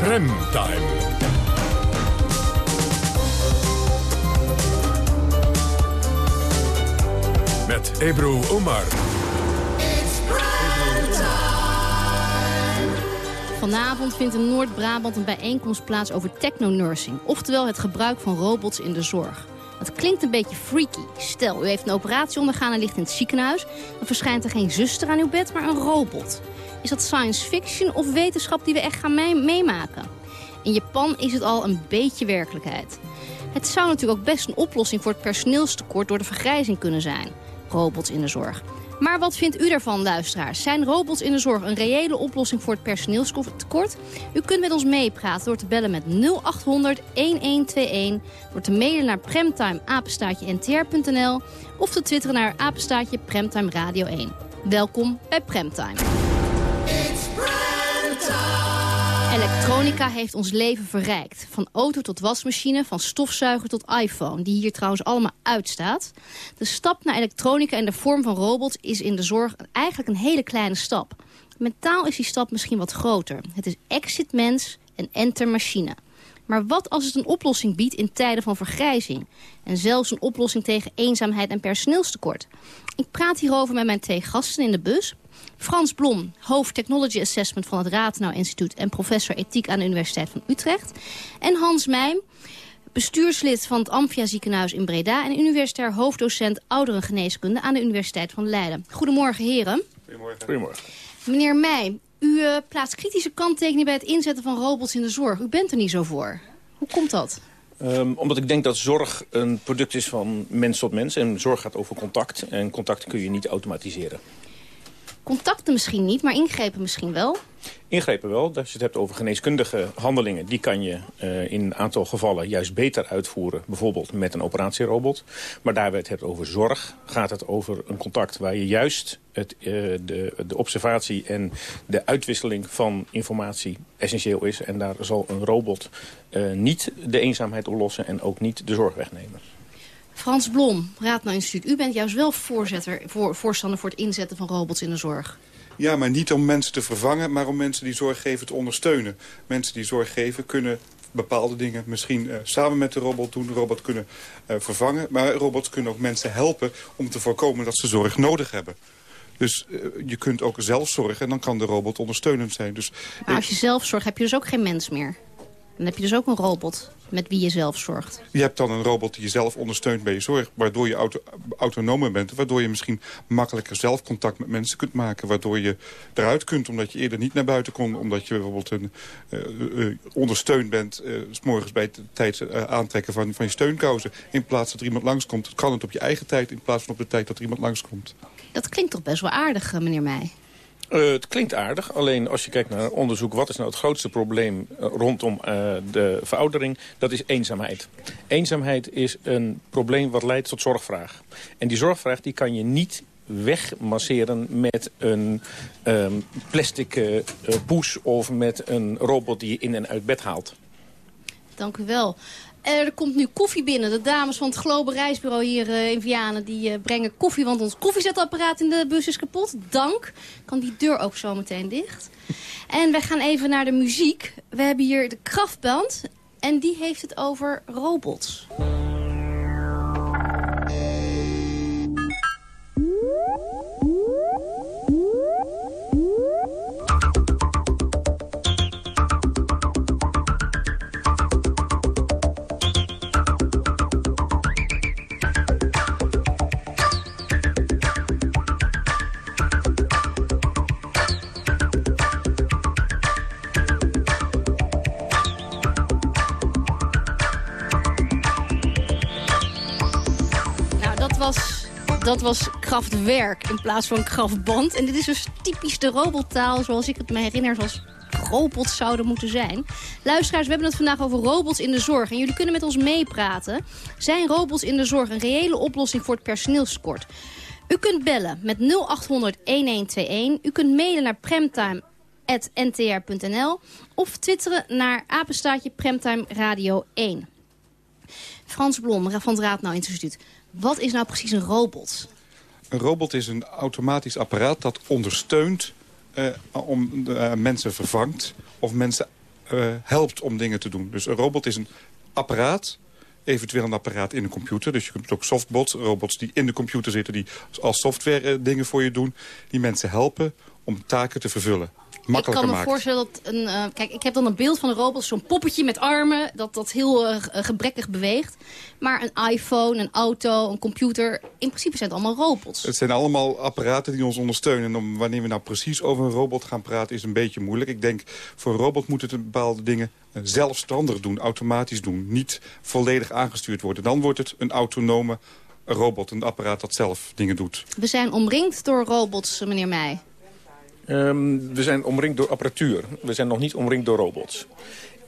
Remtime. Met Ebru Omar. Vanavond vindt in Noord-Brabant een bijeenkomst plaats over technonursing. Oftewel het gebruik van robots in de zorg. Dat klinkt een beetje freaky. Stel, u heeft een operatie ondergaan en ligt in het ziekenhuis. Dan verschijnt er geen zuster aan uw bed, maar een robot. Is dat science fiction of wetenschap die we echt gaan meemaken? In Japan is het al een beetje werkelijkheid. Het zou natuurlijk ook best een oplossing voor het personeelstekort door de vergrijzing kunnen zijn. Robots in de zorg. Maar wat vindt u daarvan, luisteraars? Zijn robots in de zorg een reële oplossing voor het personeelstekort? U kunt met ons meepraten door te bellen met 0800 1121... door te mailen naar premtimeapenstaatje-ntr.nl... of te twitteren naar apenstaatje Premtime Radio 1. Welkom bij Premtime. Elektronica heeft ons leven verrijkt. Van auto tot wasmachine, van stofzuiger tot iPhone... die hier trouwens allemaal uitstaat. De stap naar elektronica in de vorm van robots is in de zorg eigenlijk een hele kleine stap. Mentaal is die stap misschien wat groter. Het is exit mens en enter machine. Maar wat als het een oplossing biedt in tijden van vergrijzing? En zelfs een oplossing tegen eenzaamheid en personeelstekort? Ik praat hierover met mijn twee gasten in de bus... Frans Blom, hoofd Technology Assessment van het Ratenau Instituut... en professor ethiek aan de Universiteit van Utrecht. En Hans Meijm, bestuurslid van het Amphia ziekenhuis in Breda... en universitair hoofddocent ouderengeneeskunde aan de Universiteit van Leiden. Goedemorgen, heren. Goedemorgen. Goedemorgen. Meneer Meijm, u uh, plaatst kritische kanttekeningen bij het inzetten van robots in de zorg. U bent er niet zo voor. Hoe komt dat? Um, omdat ik denk dat zorg een product is van mens tot mens. En zorg gaat over contact. En contact kun je niet automatiseren. Contacten misschien niet, maar ingrepen misschien wel? Ingrepen wel. Als je het hebt over geneeskundige handelingen... die kan je uh, in een aantal gevallen juist beter uitvoeren. Bijvoorbeeld met een operatierobot. Maar daar we het hebt over zorg... gaat het over een contact waar je juist het, uh, de, de observatie... en de uitwisseling van informatie essentieel is. En daar zal een robot uh, niet de eenzaamheid oplossen... en ook niet de zorg wegnemen. Frans Blom, Raadnaar Instituut. U bent juist wel voorzitter, voor, voorstander voor het inzetten van robots in de zorg. Ja, maar niet om mensen te vervangen, maar om mensen die zorg geven te ondersteunen. Mensen die zorg geven kunnen bepaalde dingen misschien uh, samen met de robot doen. De robot kunnen uh, vervangen, maar robots kunnen ook mensen helpen... om te voorkomen dat ze zorg nodig hebben. Dus uh, je kunt ook zelf zorgen en dan kan de robot ondersteunend zijn. Dus, maar als je zelf zorgt, heb je dus ook geen mens meer? Dan heb je dus ook een robot met wie je zelf zorgt. Je hebt dan een robot die je zelf ondersteunt bij je zorg... waardoor je auto, autonomer bent. Waardoor je misschien makkelijker zelf contact met mensen kunt maken. Waardoor je eruit kunt omdat je eerder niet naar buiten kon. Omdat je bijvoorbeeld een, uh, uh, ondersteund bent... Uh, s morgens bij het tijd aantrekken van, van je steunkousen. In plaats dat er iemand langskomt. Kan het op je eigen tijd in plaats van op de tijd dat er iemand langskomt. Dat klinkt toch best wel aardig, meneer Meij? Uh, het klinkt aardig, alleen als je kijkt naar onderzoek... wat is nou het grootste probleem uh, rondom uh, de veroudering... dat is eenzaamheid. Eenzaamheid is een probleem wat leidt tot zorgvraag. En die zorgvraag die kan je niet wegmasseren met een um, plastic poes... of met een robot die je in en uit bed haalt. Dank u wel. Er komt nu koffie binnen. De dames van het Globe Reisbureau hier uh, in Vianen die uh, brengen koffie. Want ons koffiezetapparaat in de bus is kapot. Dank. Kan die deur ook zo meteen dicht. En wij gaan even naar de muziek. We hebben hier de Kraftband. En die heeft het over robots. Dat was krachtwerk in plaats van krachtband. En dit is dus typisch de robottaal zoals ik het me herinner... zoals robots zouden moeten zijn. Luisteraars, we hebben het vandaag over robots in de zorg. En jullie kunnen met ons meepraten. Zijn robots in de zorg een reële oplossing voor het personeelstekort? U kunt bellen met 0800-1121. U kunt mailen naar premtime.ntr.nl of twitteren naar apenstaatje Premtime Radio 1. Frans Blom van het Raadnauw Instituut. Wat is nou precies een robot? Een robot is een automatisch apparaat dat ondersteunt... Uh, om uh, mensen vervangt of mensen uh, helpt om dingen te doen. Dus een robot is een apparaat, eventueel een apparaat in een computer. Dus je kunt ook softbots, robots die in de computer zitten... die als software dingen voor je doen, die mensen helpen om taken te vervullen ik kan me voorstellen dat een... Uh, kijk, ik heb dan een beeld van een robot, zo'n poppetje met armen... dat dat heel uh, gebrekkig beweegt. Maar een iPhone, een auto, een computer... in principe zijn het allemaal robots. Het zijn allemaal apparaten die ons ondersteunen. En om, wanneer we nou precies over een robot gaan praten... is een beetje moeilijk. Ik denk, voor een robot moet het bepaalde dingen zelfstandig doen, automatisch doen. Niet volledig aangestuurd worden. Dan wordt het een autonome robot, een apparaat dat zelf dingen doet. We zijn omringd door robots, meneer Meij. Um, we zijn omringd door apparatuur. We zijn nog niet omringd door robots.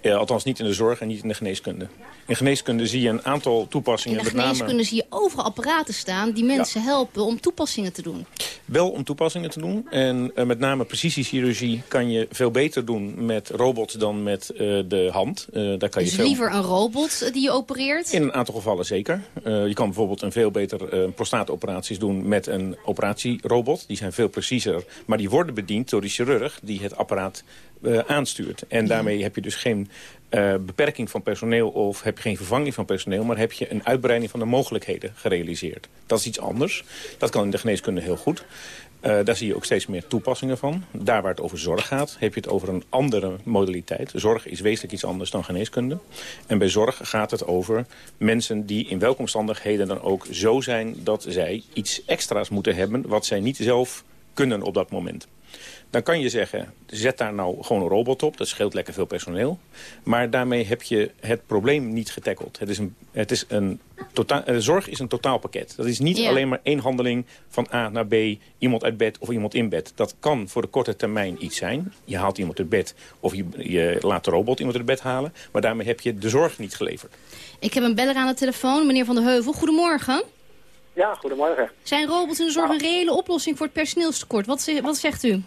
Uh, althans niet in de zorg en niet in de geneeskunde. In geneeskunde zie je een aantal toepassingen. In de geneeskunde name... zie je overal apparaten staan die mensen ja. helpen om toepassingen te doen. Wel om toepassingen te doen. En uh, met name precisiechirurgie kan je veel beter doen met robots dan met uh, de hand. daar kan dus je veel... liever een robot die je opereert? In een aantal gevallen zeker. je kan bijvoorbeeld een veel beter prostaatoperaties doen met een operatierobot. Die zijn veel preciezer, maar die worden bediend door de chirurg die het apparaat uh, aanstuurt. En daarmee heb je dus geen uh, beperking van personeel of heb je geen vervanging van personeel... maar heb je een uitbreiding van de mogelijkheden gerealiseerd. Dat is iets anders. Dat kan in de geneeskunde heel goed. Uh, daar zie je ook steeds meer toepassingen van. Daar waar het over zorg gaat, heb je het over een andere modaliteit. Zorg is wezenlijk iets anders dan geneeskunde. En bij zorg gaat het over mensen die in welke omstandigheden dan ook zo zijn... dat zij iets extra's moeten hebben wat zij niet zelf kunnen op dat moment. Dan kan je zeggen, zet daar nou gewoon een robot op. Dat scheelt lekker veel personeel. Maar daarmee heb je het probleem niet getackeld. Het is een, het is een totaal, uh, zorg is een totaalpakket. Dat is niet Ja. alleen maar één handeling van A naar B. Iemand uit bed of iemand in bed. Dat kan voor de korte termijn iets zijn. Je haalt iemand uit bed of je, je laat de robot iemand uit bed halen. Maar daarmee heb je de zorg niet geleverd. Ik heb een beller aan de telefoon, meneer Van der Heuvel. Goedemorgen. Ja, goedemorgen. Zijn robots in de zorg een reële oplossing voor het personeelstekort? Wat, wat zegt u?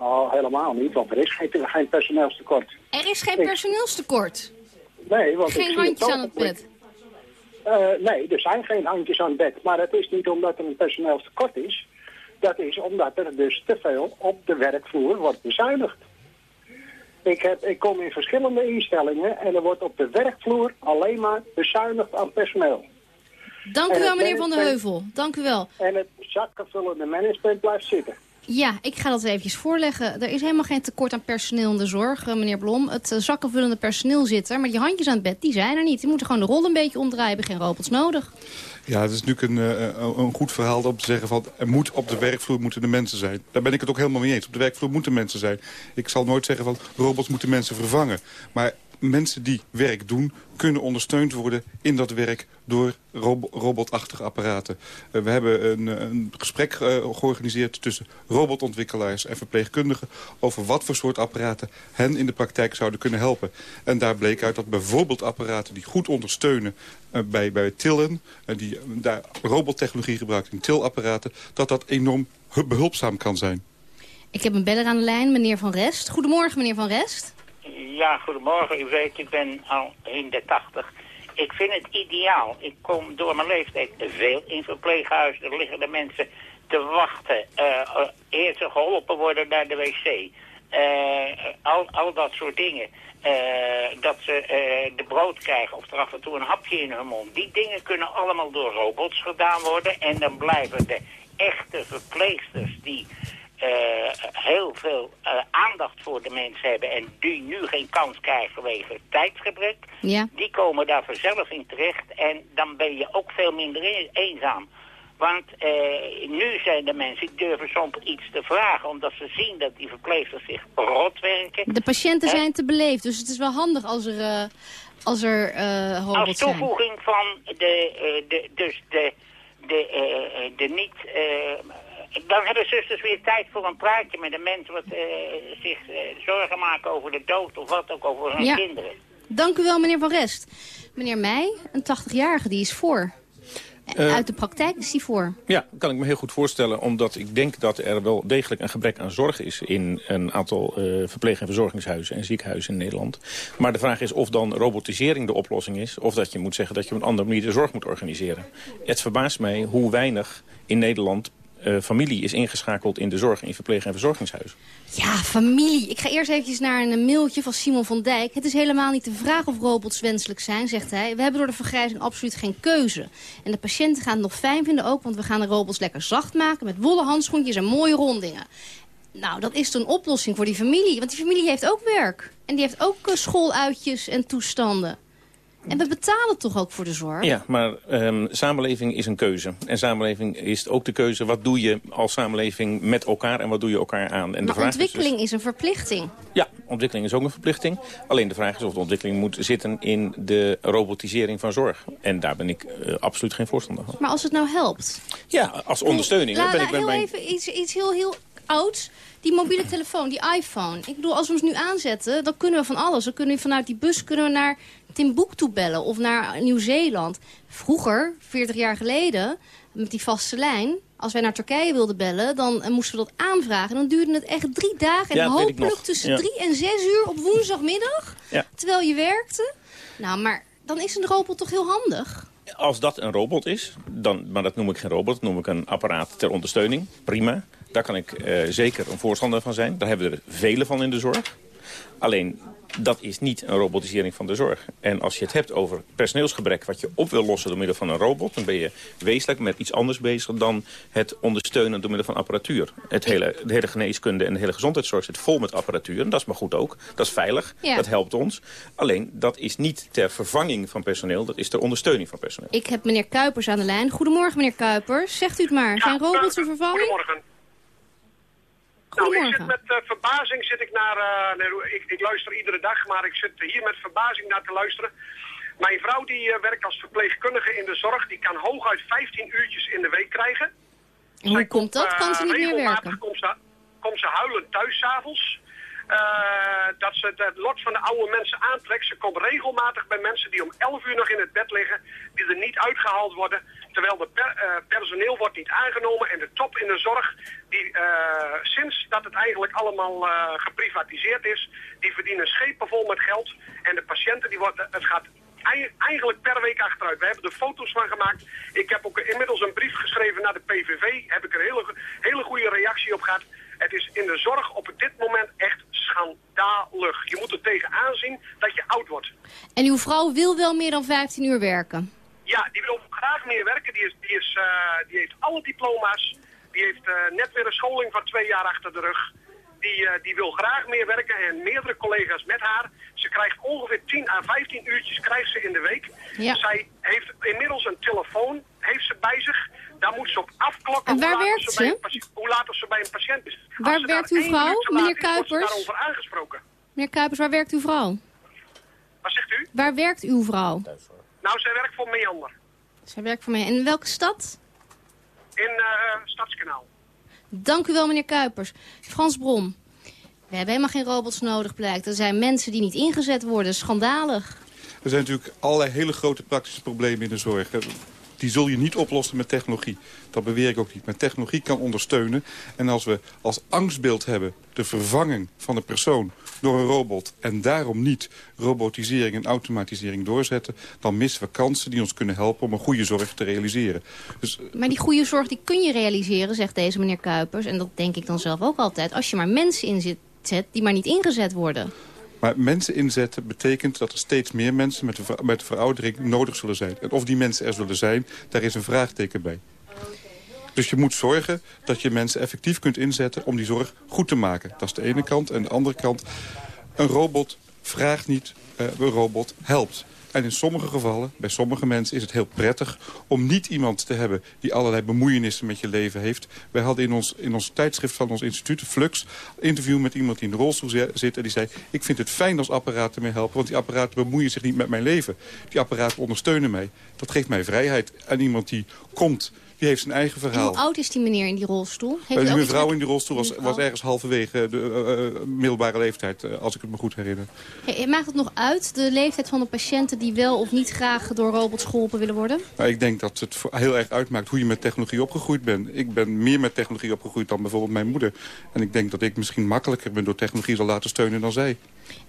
Oh, helemaal niet, want er is geen, geen personeelstekort. Er is geen personeelstekort. Nee, want ik Geen handjes het aan het bed. Eh, nee, er zijn geen handjes aan het bed. Maar het is niet omdat er een personeelstekort is. Dat is omdat er dus te veel op de werkvloer wordt bezuinigd. Ik, heb, ik kom in verschillende instellingen en er wordt op de werkvloer alleen maar bezuinigd aan personeel. Dank u wel, meneer Van der Heuvel. Dank u wel. En het zakkenvullende management blijft zitten. Ja, ik ga dat eventjes voorleggen. Er is helemaal geen tekort aan personeel in de zorg, eh, meneer Blom. Het uh, zakkenvullende personeel zit er, maar die handjes aan het bed, die zijn er niet. Die moeten gewoon de rol een beetje omdraaien, geen robots nodig. Ja, het is natuurlijk een, uh, een goed verhaal om te zeggen van... er moet op de werkvloer moeten de mensen zijn. Daar ben ik het ook helemaal mee eens. Op de werkvloer moeten mensen zijn. Ik zal nooit zeggen van robots moeten mensen vervangen. Maar mensen die werk doen kunnen ondersteund worden in dat werk door rob robotachtige apparaten. Uh, we hebben een, een gesprek uh, georganiseerd tussen robotontwikkelaars en verpleegkundigen... over wat voor soort apparaten hen in de praktijk zouden kunnen helpen. En daar bleek uit dat bijvoorbeeld apparaten die goed ondersteunen uh, bij, bij tillen... en die daar robottechnologie gebruikt in tilapparaten... dat dat enorm behulpzaam kan zijn. Ik heb een beller aan de lijn, meneer Van Rest. Goedemorgen, meneer Van Rest. Ja, goedemorgen. U weet, ik ben al in de tachtig. Ik vind het ideaal. Ik kom door mijn leeftijd veel in verpleeghuizen. Er liggen de mensen te wachten. Uh, eer ze geholpen worden naar de wc. Uh, al, al dat soort dingen. Dat ze de brood krijgen of er af en toe een hapje in hun mond. Die dingen kunnen allemaal door robots gedaan worden. En dan blijven de echte verpleegsters die heel veel uh, aandacht voor de mensen hebben... en die nu geen kans krijgen vanwege tijdsgebrek... Ja. die komen daar vanzelf in terecht... en dan ben je ook veel minder e-, eenzaam. Want uh, nu zijn de mensen die durven soms iets te vragen... omdat ze zien dat die verpleegsters zich rot werken. De patiënten zijn te beleefd, dus het is wel handig als er, als er robots Als toevoeging zijn. van de, de, dus de, de, de niet dan hebben zusters weer tijd voor een praatje met een mens... wat uh, zich uh, zorgen maken over de dood of wat ook over hun ja. kinderen. Dank u wel, meneer Van Rest. Meneer Meij, een 80-jarige, die is voor. Uh, Uit de praktijk is die voor. Ja, kan ik me heel goed voorstellen. Omdat ik denk dat er wel degelijk een gebrek aan zorg is... in een aantal uh, verpleeg- en verzorgingshuizen en ziekenhuizen in Nederland. Maar de vraag is of dan robotisering de oplossing is... of dat je moet zeggen dat je op een andere manier de zorg moet organiseren. Het verbaast mij hoe weinig in Nederland uh, familie is ingeschakeld in de zorg in verpleeg- en verzorgingshuizen. Ja, familie. Ik ga eerst eventjes naar een mailtje van Simon van Dijk. Het is helemaal niet de vraag of robots wenselijk zijn, zegt hij. We hebben door de vergrijzing absoluut geen keuze. En de patiënten gaan het nog fijn vinden ook, want we gaan de robots lekker zacht maken... met wollen handschoentjes en mooie rondingen. Nou, dat is een oplossing voor die familie. Want die familie heeft ook werk. En die heeft ook uh, schooluitjes en toestanden. En we betalen toch ook voor de zorg? Ja, maar um, samenleving is een keuze. En samenleving is ook de keuze, wat doe je als samenleving met elkaar en wat doe je elkaar aan? En maar de vraag ontwikkeling is, is, een verplichting. Ja, ontwikkeling is ook een verplichting. Alleen de vraag is of de ontwikkeling moet zitten in de robotisering van zorg. En daar ben ik uh, absoluut geen voorstander van. Maar als het nou helpt? Ja, als ondersteuning. La, ben la, ik ben heel mijn... even iets, iets heel, heel ouds. Die mobiele telefoon, die iPhone. Ik bedoel, als we ons nu aanzetten, dan kunnen we van alles. Dan kunnen we vanuit die bus kunnen we naar Timbuktu bellen of naar Nieuw-Zeeland. Vroeger, 40 jaar geleden, met die vaste lijn... als wij naar Turkije wilden bellen, dan uh, moesten we dat aanvragen. En dan duurde het echt drie dagen. En Ja, hopelijk tussen Ja. drie en zes uur op woensdagmiddag. Ja. Terwijl je werkte. Nou, maar dan is een robot toch heel handig? Als dat een robot is, dan, maar dat noem ik geen robot, dat noem ik een apparaat ter ondersteuning. Prima. Daar kan ik uh, zeker een voorstander van zijn. Daar hebben we er vele van in de zorg. Alleen, dat is niet een robotisering van de zorg. En als je het hebt over personeelsgebrek wat je op wil lossen door middel van een robot... dan ben je wezenlijk met iets anders bezig dan het ondersteunen door middel van apparatuur. Het hele, de hele geneeskunde en de hele gezondheidszorg zit vol met apparatuur. En dat is maar goed ook. Dat is veilig. Ja. Dat helpt ons. Alleen, dat is niet ter vervanging van personeel. Dat is ter ondersteuning van personeel. Ik heb meneer Kuipers aan de lijn. Goedemorgen, meneer Kuipers. Zegt u het maar. Zijn robots een vervanging? Goedemorgen. Nou, ik zit met uh, verbazing zit ik naar, uh, nee, ik, ik, luister iedere dag, maar ik zit hier met verbazing naar te luisteren. Mijn vrouw die uh, werkt als verpleegkundige in de zorg, die kan hooguit 15 uurtjes in de week krijgen. En hoe komt dat? Kan ze niet meer werken? Komt ze, komt ze huilend thuis s'avonds. Dat ze het lot van de oude mensen aantrekt. Ze komt regelmatig bij mensen die om 11 uur nog in het bed liggen, die er niet uitgehaald worden. Terwijl de uh, personeel wordt niet aangenomen en de top in de zorg, die uh, sinds dat het eigenlijk allemaal geprivatiseerd is, die verdienen schepen vol met geld. En de patiënten, die worden, het gaat eigenlijk per week achteruit. We hebben er foto's van gemaakt. Ik heb ook inmiddels een brief geschreven naar de PVV. Heb ik een hele, hele goede reactie op gehad. Het is in de zorg op dit moment echt schandalig. Je moet er tegen aanzien dat je oud wordt. En uw vrouw wil wel meer dan 15 uur werken? Ja, die wil graag meer werken. Die, is, die, is, uh, die heeft alle diploma's. Die heeft eh, net weer een scholing van twee jaar achter de rug. Die, eh, die wil graag meer werken en meerdere collega's met haar. Ze krijgt ongeveer 10 à 15 uurtjes krijgt ze in de week. Ja. Zij heeft inmiddels een telefoon heeft ze bij zich. Daar moet ze op afklokken En waar hoe laat werkt ze? hoe laat ze bij een patiënt is. Waar ze werkt uw vrouw, meneer is, Kuipers? daarover aangesproken. Meneer Kuipers, waar werkt uw vrouw? Wat zegt u? Waar werkt uw vrouw? Nou, zij werkt voor Meander. Zij werkt voor mij. En in welke stad? In eh Stadskanaal. Dank u wel, meneer Kuipers. Frans Brom. We hebben helemaal geen robots nodig, blijkt. Er zijn mensen die niet ingezet worden. Schandalig. Er zijn natuurlijk allerlei hele grote praktische problemen in de zorg. Die zul je niet oplossen met technologie. Dat beweer ik ook niet. Maar technologie kan ondersteunen. En als we als angstbeeld hebben de vervanging van de persoon door een robot... en daarom niet robotisering en automatisering doorzetten... dan missen we kansen die ons kunnen helpen om een goede zorg te realiseren. Dus Maar die goede zorg die kun je realiseren, zegt deze meneer Kuipers. En dat denk ik dan zelf ook altijd. Als je maar mensen inzet die maar niet ingezet worden. Maar mensen inzetten betekent dat er steeds meer mensen met met de veroudering nodig zullen zijn. En of die mensen er zullen zijn, daar is een vraagteken bij. Dus je moet zorgen dat je mensen effectief kunt inzetten om die zorg goed te maken. Dat is de ene kant. En de andere kant, een robot vraagt niet, eh, een robot helpt. En in sommige gevallen, bij sommige mensen, is het heel prettig... om niet iemand te hebben die allerlei bemoeienissen met je leven heeft. Wij hadden in ons, in ons tijdschrift van ons instituut, Flux... interview met iemand die in de rolstoel zi- zit. En die zei, ik vind het fijn als apparaten mij helpen... want die apparaten bemoeien zich niet met mijn leven. Die apparaten ondersteunen mij. Dat geeft mij vrijheid. En iemand die komt, die heeft zijn eigen En verhaal. hoe oud is die meneer in die rolstoel? Heeft die mevrouw met- in die rolstoel was, was ergens halverwege de eh, eh, middelbare leeftijd, eh, als ik het me goed herinner. Hey, maakt het nog uit, de leeftijd van de patiënten... die wel of niet graag door robots geholpen willen worden? Maar ik denk dat het heel erg uitmaakt hoe je met technologie opgegroeid bent. Ik ben meer met technologie opgegroeid dan bijvoorbeeld mijn moeder. En ik denk dat ik misschien makkelijker ben door technologie zal laten steunen dan zij.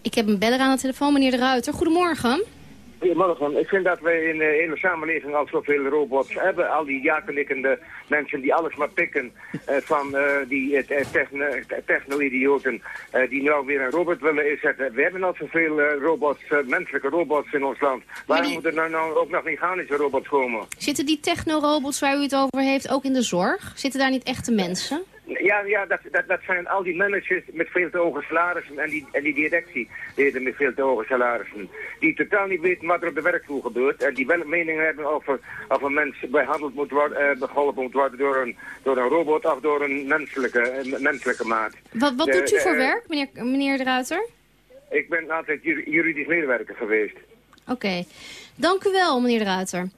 Ik heb een beller aan de telefoon, meneer De Ruiter. Goedemorgen. Goedemorgen. Ik vind dat we in de hele samenleving al zoveel robots hebben. Al die ja-knikkende mensen die alles maar pikken eh, van eh, die eh, techno- techno-idioten die nou weer een robot willen inzetten. We hebben al zoveel robots, menselijke robots in ons land. Waarom die- moeten er nou, nou ook nog mechanische robots komen? Zitten die technorobots waar u het over heeft ook in de zorg? Zitten daar niet echte mensen? Ja, ja dat, dat, dat zijn al die managers met veel te hoge salarissen en die, en die directieleden met veel te hoge salarissen. Die totaal niet weten wat er op de werkvloer gebeurt en die wel mening hebben over of een mens behandeld moet worden, eh, geholpen moet worden door een, door een robot of door een menselijke, een menselijke maat. Wat, wat De, doet u voor eh, werk, meneer, meneer De Ruiter? Ik ben altijd jur- juridisch medewerker geweest. Oké. Dank u wel, meneer De Ruiter.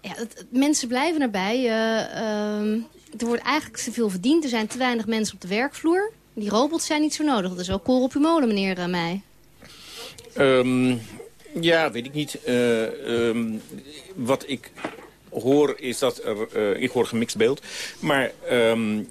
Ja, het, mensen blijven erbij. eh, ehm, er wordt eigenlijk te veel verdiend. Er zijn te weinig mensen op de werkvloer. Die robots zijn niet zo nodig. Dat is wel kool op uw molen, meneer uh, Meij. Ehm, ja, weet ik niet. Eh, ehm, wat ik hoor is dat er... eh, ik hoor gemixt beeld. Maar ehm,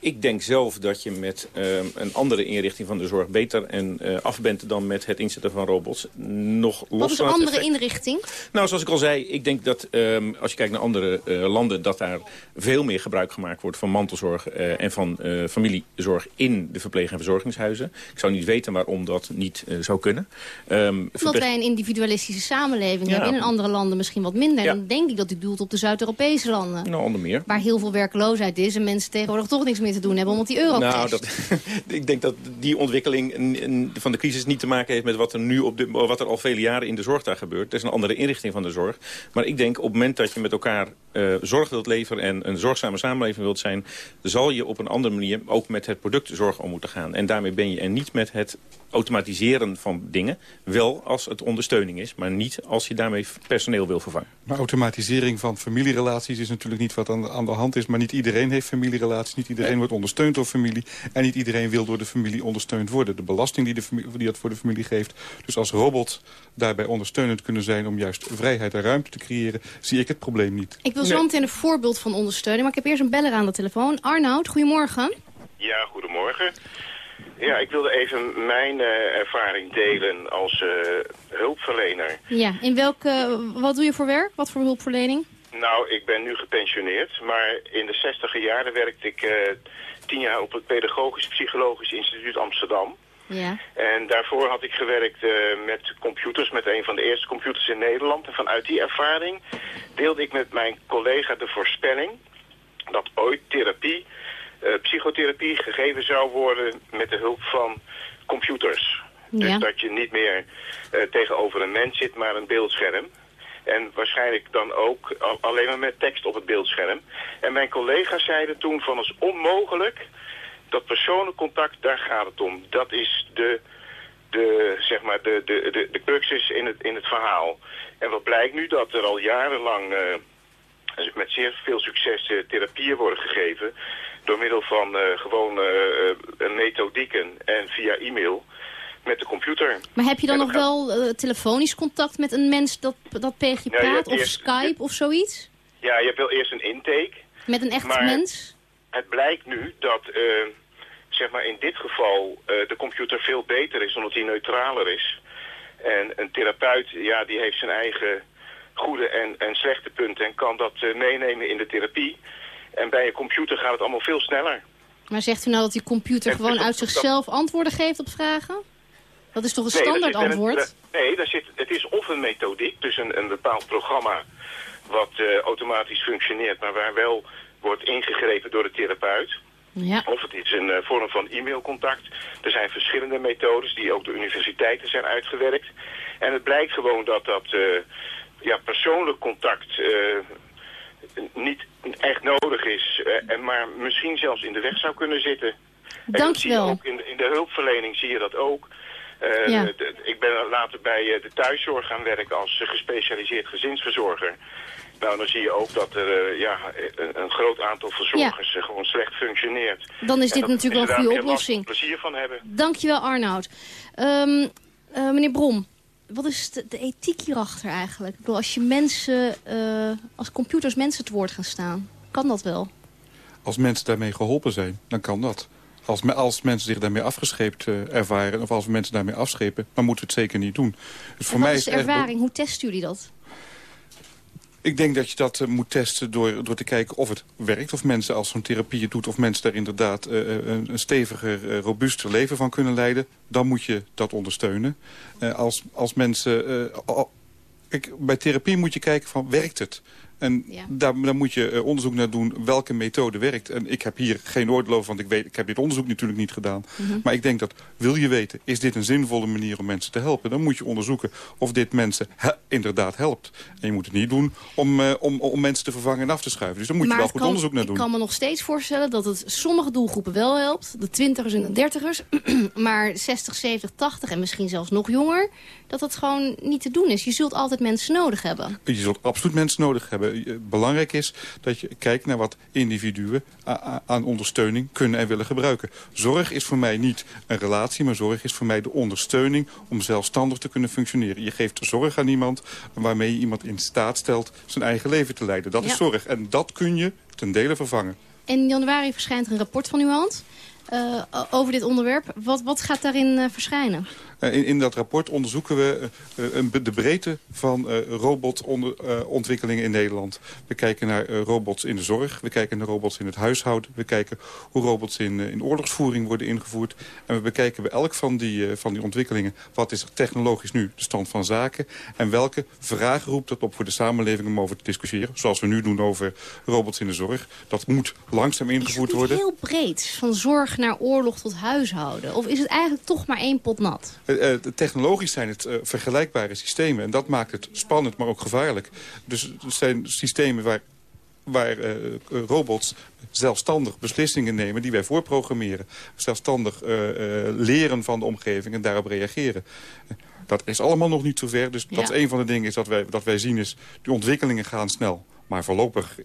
ik denk zelf dat je met ehm, een andere inrichting van de zorg... beter en eh, af bent dan met het inzetten van robots. Nog los Wat is een andere effect- inrichting? nou, zoals ik al zei, ik denk dat ehm, als je kijkt naar andere eh, landen... dat daar veel meer gebruik gemaakt wordt van mantelzorg eh, en van familiezorg in de verpleeg- en verzorgingshuizen. Ik zou niet weten waarom dat niet zou kunnen. Ehm, Omdat wij een individualistische samenleving Ja. hebben. In andere landen misschien wat minder. Ja. Dan denk ik dat u doelt op de Zuid-Europese landen. Nou, onder meer. Waar heel veel werkloosheid is en mensen tegenwoordig toch niks meer te doen hebben. Omdat die euro Nou, crasht. dat, (laughs) ik denk dat die ontwikkeling van de crisis niet te maken heeft met wat er nu op de, wat er al vele jaren in de zorg daar gebeurt. Het is een andere inrichting van de zorg. Maar ik denk op het moment dat je met elkaar eh, zorg wilt leveren en een zorgzame samenleving wilt zijn, zal je op een andere manier ook met het product zorg om moeten gaan. En daarmee ben je er niet met het automatiseren van dingen. Wel als het ondersteuning is, maar niet als je daarmee personeel wil vervangen. Maar automatisering van familierelaties is natuurlijk niet wat aan de, aan de hand is. Maar niet iedereen heeft familierelaties. Niet iedereen wordt ondersteund door familie. En niet iedereen wil door de familie ondersteund worden. De belasting die, de familie, die dat voor de familie geeft. Dus als robot daarbij ondersteunend kunnen zijn... om juist vrijheid en ruimte te creëren, zie ik het probleem niet. Ik wil zo meteen een voorbeeld van ondersteunen. Maar ik heb eerst een beller aan de telefoon. Arnoud, goedemorgen. Ja, goedemorgen. Ja, ik wilde even mijn eh, ervaring delen als eh, hulpverlener. Ja, in welke, wat doe je voor werk? Wat voor hulpverlening? Nou, ik ben nu gepensioneerd, maar in de zestiger jaren werkte ik eh, tien jaar op het Pedagogisch Psychologisch Instituut Amsterdam. Ja. En daarvoor had ik gewerkt eh, met computers, met een van de eerste computers in Nederland. En vanuit die ervaring deelde ik met mijn collega de voorspelling dat ooit therapie, eh, psychotherapie gegeven zou worden met de hulp van computers. Dus Ja. dat je niet meer tegenover een mens zit, maar een beeldscherm. En waarschijnlijk dan ook al- alleen maar met tekst op het beeldscherm. En mijn collega's zeiden toen van het is onmogelijk dat persoonlijk contact, daar gaat het om. Dat is de, de, zeg maar de, de, de, de cruxus in het, in het verhaal. En wat blijkt nu dat er al jarenlang eh, met zeer veel succes eh, therapieën worden gegeven door middel van gewoon eh, eh, methodieken en via e-mail met de computer. Maar heb je dan nog wel eh, telefonisch contact met een mens dat, dat Ja, je praat? Of eerst- Skype of zoiets? Ja, je hebt wel eerst een intake. Met een echte Maar- mens? Het blijkt nu dat, eh, zeg maar in dit geval, eh, de computer veel beter is, omdat hij neutraler is. En een therapeut, ja, die heeft zijn eigen goede en, en slechte punten en kan dat meenemen in de therapie. En bij een computer gaat het allemaal veel sneller. Maar zegt u nou dat die computer En gewoon uit dat- zichzelf antwoorden geeft op vragen? Dat is toch een Nee, daar standaard een- antwoord? nee, daar zit, het is of een methodiek, dus een, een bepaald programma wat eh, automatisch functioneert, maar waar wel wordt ingegrepen door de therapeut. Ja. Of het is een eh, vorm van e-mailcontact. Er zijn verschillende methodes die ook door universiteiten zijn uitgewerkt. En het blijkt gewoon dat dat eh, ja, persoonlijk contact niet echt nodig is. en maar misschien zelfs in de weg zou kunnen zitten. En zie je Dankjewel. ook in, in de hulpverlening zie je dat ook. Eh, Ja. de- ik ben later bij eh, de thuiszorg gaan werken als eh, gespecialiseerd gezinsverzorger. Nou, dan zie je ook dat er eh, ja, een, een groot aantal verzorgers gewoon slecht functioneert. Dan is dit dat natuurlijk wel een goede oplossing. plezier van hebben. Dankjewel Arnoud. Ehm, eh, meneer Brom, wat is de, de ethiek hierachter eigenlijk? Ik bedoel, als je mensen, eh, als computers mensen het woord gaan staan, kan dat wel? Als mensen daarmee geholpen zijn, dan kan dat. Als, me- als mensen zich daarmee afgescheept eh, ervaren... of als we mensen daarmee afschepen, dan moeten we het zeker niet doen. Dus voor wat mij is de ervaring? Hoe testen jullie dat? Ik denk dat je dat eh, moet testen door, door te kijken of het werkt. Of mensen als zo'n therapie het doet, of mensen daar inderdaad eh, een, een steviger, robuuster leven van kunnen leiden. Dan moet je dat ondersteunen. Als, als mensen... al- kijk, bij therapie moet je kijken van, werkt het? En daar, daar moet je eh, onderzoek naar doen welke methode werkt. En ik heb hier geen oordeel over, want ik, weet, ik heb dit onderzoek natuurlijk niet gedaan. Mhm. Maar ik denk dat, wil je weten, is dit een zinvolle manier om mensen te helpen? Dan moet je onderzoeken of dit mensen he- inderdaad helpt. En je moet het niet doen om, eh, om, om mensen te vervangen en af te schuiven. Dus daar moet je wel goed kan- onderzoek naar doen. Ik kan me nog steeds voorstellen dat het sommige doelgroepen wel helpt. De twintigers en de dertigers. (clears throat) maar 60, 70, 80 en misschien zelfs nog jonger. Dat het gewoon niet te doen is. Je zult altijd mensen nodig hebben. Je zult absoluut mensen nodig hebben. Eh, Belangrijk is dat je kijkt naar wat individuen aan ondersteuning kunnen en willen gebruiken. Zorg is voor mij niet een relatie, maar zorg is voor mij de ondersteuning om zelfstandig te kunnen functioneren. Je geeft zorg aan iemand waarmee je iemand in staat stelt zijn eigen leven te leiden. Dat Ja. is zorg. En dat kun je ten dele vervangen. In januari verschijnt er een rapport van uw hand. eh, over dit onderwerp. Wat, wat gaat daarin eh, verschijnen? Eh, In, in dat rapport onderzoeken we eh, eh, een de breedte van robotontwikkelingen in Nederland. We kijken naar robots in de zorg, we kijken naar robots in het huishouden... we kijken hoe robots in, in oorlogsvoering worden ingevoerd. En we bekijken bij elk van die, van die ontwikkelingen... wat is er technologisch nu de stand van zaken... en welke vragen roept dat op voor de samenleving om over te discussiëren. Zoals we nu doen over robots in de zorg. Dat moet langzaam ingevoerd worden. Heel breed. Van zorg naar oorlog tot huishouden. Of is het eigenlijk toch maar één pot nat? Eh, eh, technologisch zijn het eh, vergelijkbare systemen. En dat maakt het spannend, maar ook gevaarlijk. Dus het zijn systemen waar, waar robots zelfstandig beslissingen nemen... die wij voorprogrammeren. Zelfstandig leren van de omgeving en daarop reageren. Dat is allemaal nog niet zover. Dus dat is een van de dingen is dat, wij, dat wij zien is... die ontwikkelingen gaan snel. Maar voorlopig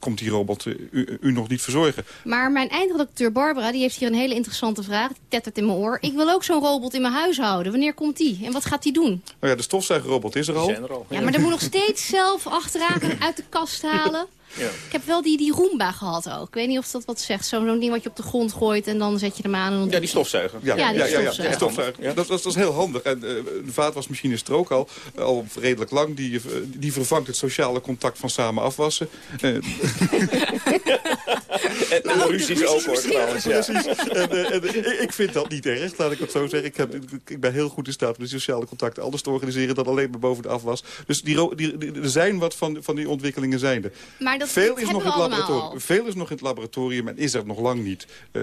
komt die robot eh, u, u nog niet verzorgen. Maar mijn eindredacteur Barbara die heeft hier een hele interessante vraag. Die tettert in mijn oor. Ik wil ook zo'n robot in mijn huis houden. Wanneer komt die? En wat gaat die doen? Nou ja, de stofzuigerrobot is er al. Ja, maar dan moet nog steeds zelf achteraan uit de kast halen. Ik heb wel die, die Roomba gehad ook. Ik weet niet of dat wat zegt. Zo'n ding wat je op de grond gooit en dan zet je hem aan. En dan Ja, die stofzuiger. Ja, Ja, die ja, ja, ja, stofzuiger. die stofzuiger. Dat, dat, dat is heel handig. En eh, de vaatwasmachine is er ook al, eh, al redelijk lang. Die, eh, die vervangt het sociale contact van samen afwassen. (laughs) (laughs) Eh, (laughs) En, en de ruzies ook hoor trouwens. Ja. Precies. En, eh, en, eh, ik vind dat niet erg, laat ik het zo zeggen. Ik, heb, ik ben heel goed in staat om de sociale contacten anders te organiseren... dan alleen maar boven de afwas. Dus die, die, die- er zijn wat van, van die ontwikkelingen zijnde. Maar dat, Veel is, nog hebben in het allemaal laboratorium, veel is nog in het laboratorium en is er nog lang niet. Eh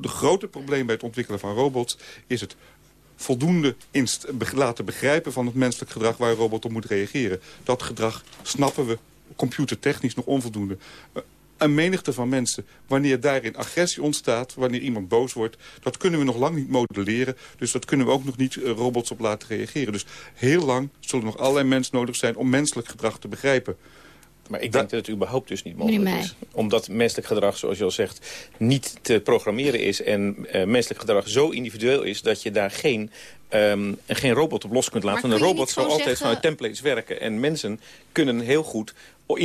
de grote probleem bij het ontwikkelen van robots is het voldoende inst- be- laten begrijpen van het menselijk gedrag waar een robot op moet reageren. Dat gedrag snappen we computertechnisch nog onvoldoende. Een menigte van mensen, wanneer daarin agressie ontstaat, wanneer iemand boos wordt, dat kunnen we nog lang niet modelleren. Dus dat kunnen we ook nog niet eh, robots op laten reageren. Dus heel lang zullen nog allerlei mensen nodig zijn om menselijk gedrag te begrijpen. Maar ik denk dat het überhaupt dus niet mogelijk is. Omdat menselijk gedrag, zoals je al zegt, niet te programmeren is. En eh, menselijk gedrag zo individueel is dat je daar geen, ehm, geen robot op los kunt laten. Een robot zal altijd zeggen- vanuit templates werken. En mensen kunnen heel goed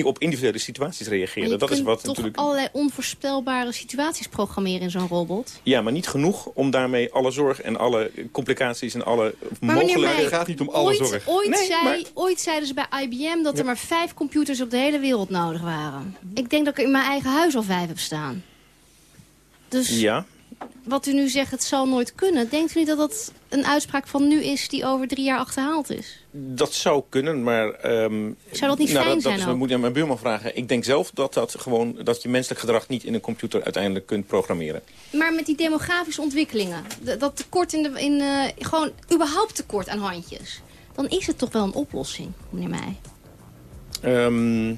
op individuele situaties Maar reageren. je Dat is wat toch natuurlijk... allerlei onvoorspelbare situaties programmeren in zo'n robot? Ja, maar niet genoeg om daarmee alle zorg en alle complicaties en alle Maar meneer mogelijke... Meij, ooit, Ooit, Nee, zei, maar- ooit zeiden ze bij IBM dat er maar vijf computers op de hele wereld nodig waren. Ik denk dat ik er in mijn eigen huis al vijf heb staan. Dus Ja, wat u nu zegt, het zal nooit kunnen. Denkt u niet dat dat een uitspraak van nu is die over drie jaar achterhaald is? Dat zou kunnen, maar... ehm, Zou dat niet nou, fijn dat, zijn dat is? We moeten aan mijn buurman vragen. Ik denk zelf dat, dat, gewoon, dat je menselijk gedrag niet in een computer uiteindelijk kunt programmeren. Maar met die demografische ontwikkelingen, dat tekort in de, in, eh, gewoon überhaupt tekort aan handjes, dan is het toch wel een oplossing, meneer Meij. Ehm,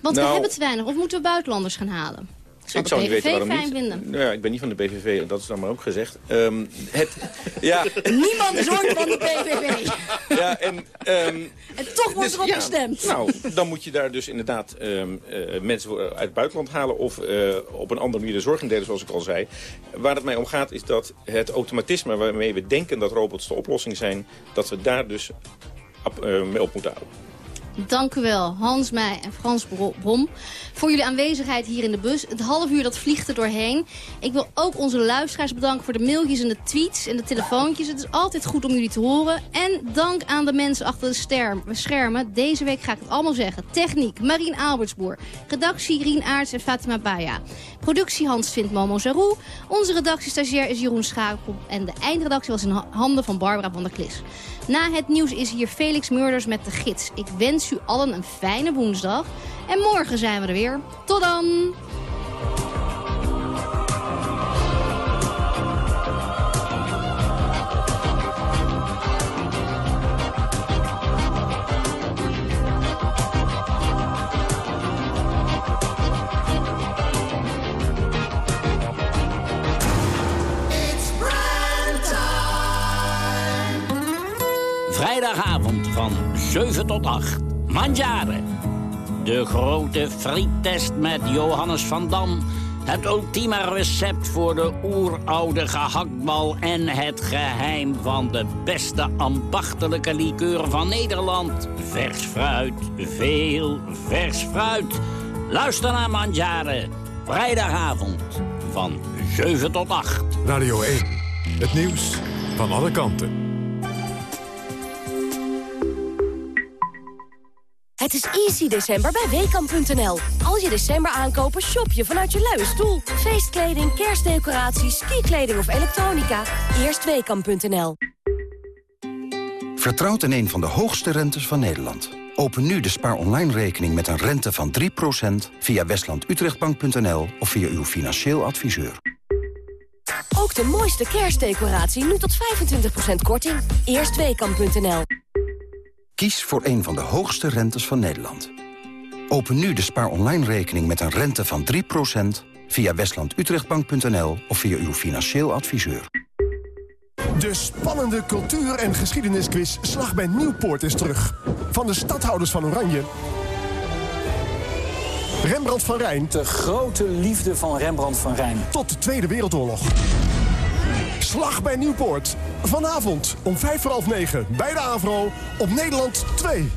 Want we nou, hebben te weinig, of moeten we buitenlanders gaan halen? Zou ik de zou niet weten waarom fijn niet. vinden? Nou ja, ik ben niet van de BVV, dat is dan maar ook gezegd. Ehm, het, (laughs) ja, Niemand is ooit van de PVV. (laughs) ja, en... ehm, En toch wordt dus, erop ja, gestemd. Nou, dan moet je daar dus inderdaad ehm, eh, mensen voor- uit het buitenland halen... of eh, op een andere manier de zorg indelen, zoals ik al zei. Waar het mij om gaat is dat het automatisme waarmee we denken dat robots de oplossing zijn... dat we daar dus op, eh, mee op moeten houden. Dank u wel, Hans Meij en Frans Bro- Brom, voor jullie aanwezigheid hier in de bus. Het half uur dat vliegt er doorheen. Ik wil ook onze luisteraars bedanken voor de mailtjes en de tweets en de telefoontjes. Het is altijd goed om jullie te horen. En dank aan de mensen achter de schermen. Deze week ga ik het allemaal zeggen. Techniek, Marien Albertsboer. Redactie, Rien Aarts en Fatima Baya. Productie, Hans Vint Momo Zarou. Onze redactiestagiair is Jeroen Schakel. En de eindredactie was in ha- handen van Barbara van der Klis. Na het nieuws is hier Felix Murders met de gids. Ik wens u allen een fijne woensdag. En morgen zijn we er weer. Tot dan! Vrijdagavond van 7 tot 8. Mandjaren. De grote friettest met Johannes van Dam. Het ultieme recept voor de oeroude gehaktbal... en het geheim van de beste ambachtelijke liqueur van Nederland. Vers fruit, veel vers fruit. Luister naar Mandjaren. Vrijdagavond van 7 tot 8. Radio 1. Het nieuws van alle kanten. Het is easy december bij Weekamp.nl. Als je december aankopen, shop je vanuit je luie stoel. Feestkleding, kerstdecoraties, skikleding of elektronica. Eerst Weekamp.nl. Vertrouwt in een van de hoogste rentes van Nederland. Open nu de Spaar Online rekening met een rente van 3% via westlandutrechtbank.nl of via uw financieel adviseur. Ook de mooiste kerstdecoratie nu tot 25% korting. Eerst Weekamp.nl. Kies voor een van de hoogste rentes van Nederland. Open nu de Spaar Online rekening met een rente van 3% via westlandutrechtbank.nl of via uw financieel adviseur. De spannende cultuur- en geschiedenisquiz Slag bij Nieuwpoort is terug. Van de stadhouders van Oranje... Rembrandt van Rijn... De grote liefde van Rembrandt van Rijn. Tot de Tweede Wereldoorlog. Slag bij Nieuwpoort. Vanavond om vijf voor half negen bij de AVRO op Nederland 2.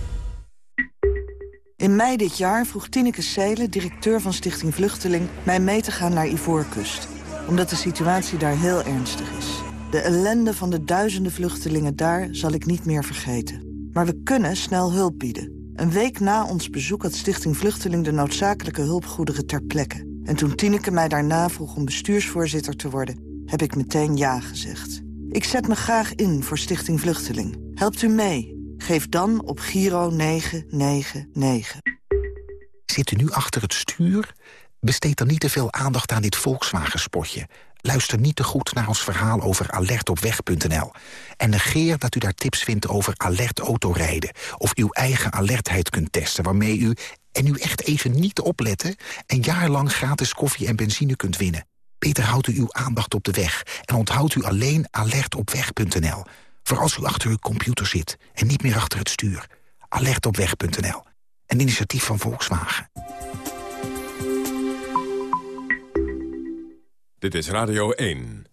In mei dit jaar vroeg Tineke Seelen, directeur van Stichting Vluchteling... mij mee te gaan naar Ivoorkust. Omdat de situatie daar heel ernstig is. De ellende van de duizenden vluchtelingen daar zal ik niet meer vergeten. Maar we kunnen snel hulp bieden. Een week na ons bezoek had Stichting Vluchteling... de noodzakelijke hulpgoederen ter plekke. En toen Tineke mij daarna vroeg om bestuursvoorzitter te worden... heb ik meteen ja gezegd. Ik zet me graag in voor Stichting Vluchteling. Helpt u mee? Geef dan op Giro 999. Zit u nu achter het stuur? Besteed dan niet te veel aandacht aan dit Volkswagen-spotje. Luister niet te goed naar ons verhaal over alertopweg.nl. En negeer dat u daar tips vindt over alert autorijden... of uw eigen alertheid kunt testen, waarmee u... en u echt even niet opletten... een jaar lang gratis koffie en benzine kunt winnen. Beter houdt u uw aandacht op de weg... en onthoudt u alleen alertopweg.nl. Voor als u achter uw computer zit en niet meer achter het stuur. Alertopweg.nl. Een initiatief van Volkswagen. Dit is Radio 1.